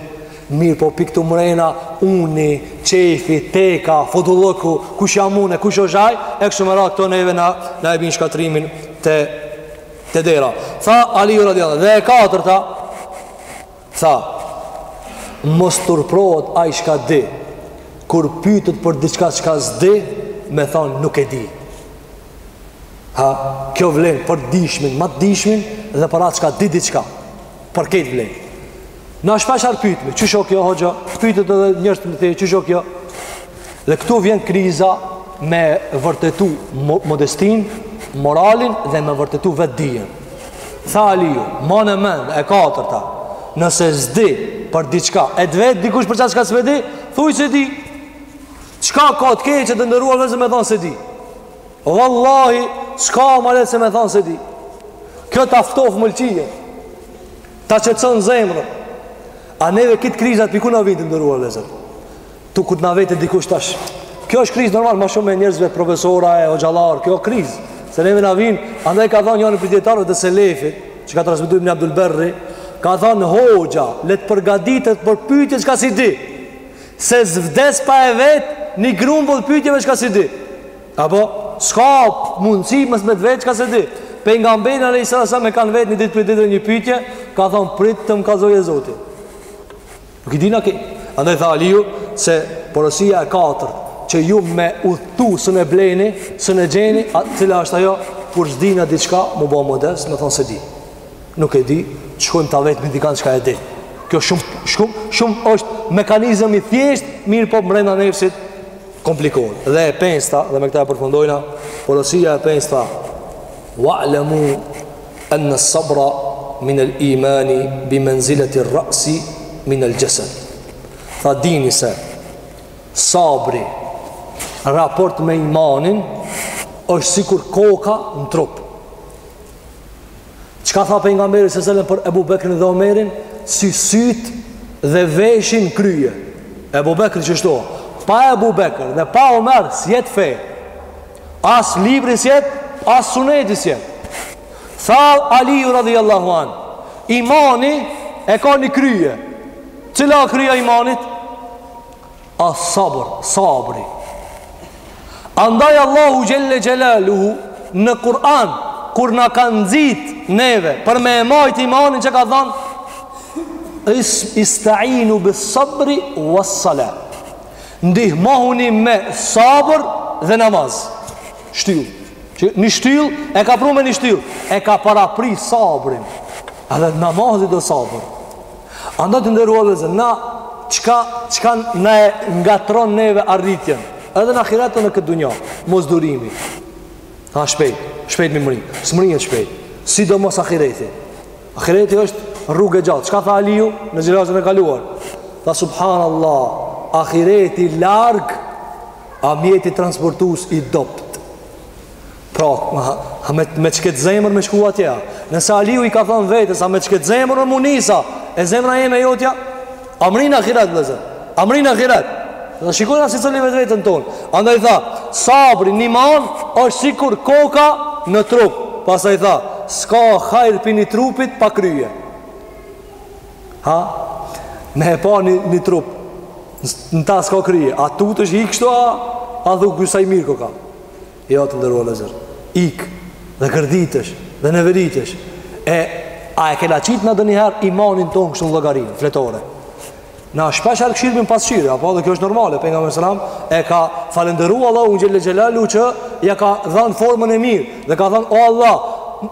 Mirëpo pik ktu mrena, uni, qejfi, teka, fodullëku, kush jam une, kush osht aj E kështu me radhë këto neve na, na e bijn shkatrimin te, te dera Tha Aliu radiallahu dhe e katërta Tha Mos turprohet ai çka di Kur pytet për diçka çka s'di Me thonë nuk e di Ha, kjo vlen për të dijshmin, ma të dijshmin dhe për atë çka di diçka. Për krejt vlen. Na shpeshherë pytmi, qysh o kjo hoxhë? Pytet edhe njerëz të thënë qysh o kjo. Dhe këtu vjen kriza me vërtetu modestinë, moralin dhe me vërtetu vetë dijen. Tha Aliu, maje në mend, e katërta, nëse s'di për diçka, e t'vet dikush për qata çka s'e di, thuj s'e di, Çka ka të keqe të nderuar vëllezër me thonë s'e di? Wallahi, s'ka ma letë se me thonë s'e di. Kjo ta ftof mëlçinë, ta qetson zemrën. A neve këto krizat pej ku na vijn të nderuar vëllezër? Tu ku të na vet dikush tash. Kjo është krizë normal, ma shumë e njerëzve, profesora e hoxhallar, kjo krizë. Se neve na vijn, andaj ka thonë njani pej dijetarëve të selefit, që ka transmetu ibn Abdul Berri, ka thonë hoxha, le të përgatitet për pyetje çka s'i di. Se s'vdes pa e vet ni grumbull pytjeve çka s'i di. Apo, s'ka mundësi mos me t'vet çka s'e di. Pejgamberin alejhi salatu selam e kanë vet një ditë për ditë një pytje, ka thonë prit të më kazoj i Zoti. Nuk i dina ki. Andaj tha Aliju se porosia e katër që ju me udhtu s'un e bleni, s'un e gjeni, atë cila është ajo, kur s'dina diçka, m'u bo modest, me thonë s'e di. Nuk e di, shkojmë ta vetim dikan që e di. Kjo shumë, shumë, shumë është mekanizëm i thjesht, mirëpo mrena nefsit komplikohen. Dhe e pesta, dhe me këtë e përfundojna, porosia e pestë, wa'lemu enne sabra min el imani bi menzileti rre'si min el xhesed. Tha dini se, sabri, n'raport me imanin, është sikur koka në trup. Çka tha pejgamberi sallallahu alajhi wasallam për Ebu Bekrin dhe Omerin? Si syt dhe veshët n'krye. Ebu Bekri qështu, pa Ebu Bekr dhe pa Omer s'jet fe. As libri s'jet, as suneti s'jet. Tha Aliu radhiyallahu an, imani e ka një krye. Cila kryja e imanit? Es-sabr, sabri. Andaj Allahu Xhel-le Xhelaluhu në Kur'an, kur na ka nxit neve, për me e majtë imanin që na ka dhanë, is, istainu bis-sabri wes-salat. Ndihmohuni me sabër dhe namaz. Shtyllë. Që një shtyllë, e ka pru me një shtyllë. E ka parapri sabrin. Edhe namazi do sabër. Andaj të nderuar vëllezër, na çka çka na e ngatron neve arritjen, edhe në ahiret edhe në këtë dunja, mosdurimi. A shpejt, shpejt me mri, s'mrihet shpejt. Sidomos ahireti. Ahireti është rrugë e gjatë. Çka tha Aliu në ligjëratën e kaluar? Tha subhanallah, ahireti larg, a mjeti transportues i dobët. Pra, a me, me qëket zemër me shku atje, nëse Aliu i ka thonë vetes, a me qëket zemër me m'u nis a, e zemra jeme e jotja, a mrin n'ahiret, dhe zë, a mrin n'ahiret, dhe shikojnë asë i cëllim e vetën tonë, andaj tha, sabri n'iman, është sikur koka në trup, pastaj tha, s'ka hajr prej një trupit pa kryje, ha, me e pa një, një trup, n'dashtë s'ka kryje, a tu të shikë shto, a, a dhukë gjusaj mirë koka, Jo të nderuar vëllezër Ik Dhe gërditesh Dhe neveritesh E A e kena qit na ndonjëherë Imanin tonë kështu në llogari n'fletore Na shpeshherë kqyrmi n'pasqyre Apo dhe kjo është normale Pejgamberi alejhi selam E ka falënderu Allahun xhele xhelalu që Ja ka dhanë formën e mirë Dhe ka thanë O Allah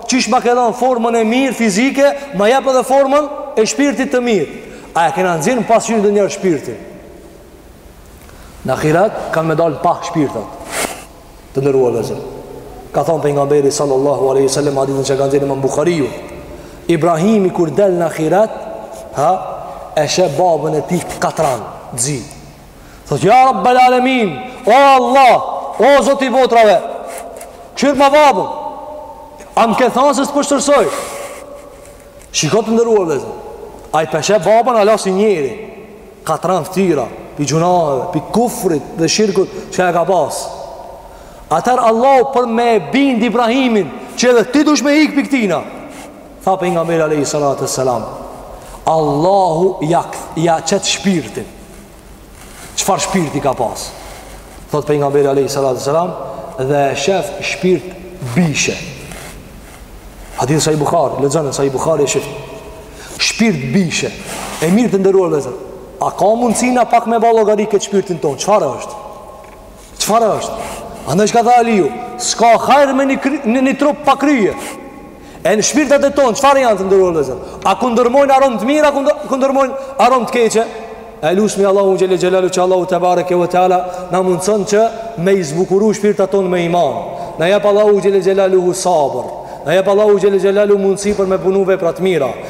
Qysh ma ke dhanë formën e mirë fizike Ma jep edhe formën e shpirtit të mirë A e kena nxjerrë në pasqyre ndonjëherë shpirtin Në ahiret kanë me dalë n'pah shpirtat Të nderuar vëllezër Ka thanë Pejgamberi sallallahu alejhi ve selem Hadithin që ka nxjerrë imam Buhariu Ibrahimi kur del në ahiret ha, E sheh babën e tij katran t'zi Thotë ja rabbel alemin O Allah O Zoti i botrave Kqyrma babën A m'ke thanë se s'të poshtërsoj Shiko të nderuar vëllezër Ai p'e sheh babën hala si njeri Katran fytyra Pi gjynaheve, pi kufrit dhe shirkut Që e ka pas Atëherë Allahu për me bind Ibrahimin Që edhe ti dush me ik pi këtina Tha Pejgamberi alejhi salatu ve selam Allahu ja, ja qet shpirtin Çfarë shpirti ka pas? Thotë Pejgamberi alejhi salatu ve selam Dhe e shef shpirt bishe Hadith Sahih Buhari Lexone Sahih Buhari e shif Shpirt bishe E mirë të nderuar vëllezër A ka mundësi na pak me ba llogari këtë shpirtin tonë Çfarë është? Çfarë është? Andaj çka tha Aliu, s'ka hajr me një kry, në një trup pa krye. E në shpirtat e tonë, çfarë janë të nderuar vëllezër? A kundërmojnë aromë të mirë, a kundërmojnë aromë të keqe? E lusmi Allahun xhele xhelalu që Allahu tebareke ve teala na mundson që me i zbukuru shpirtat tonë me iman. Na jap Allahu xhele xhelalu sabër. Na jap Allahu xhele xhelalu mundësi për me punu vepra të mira.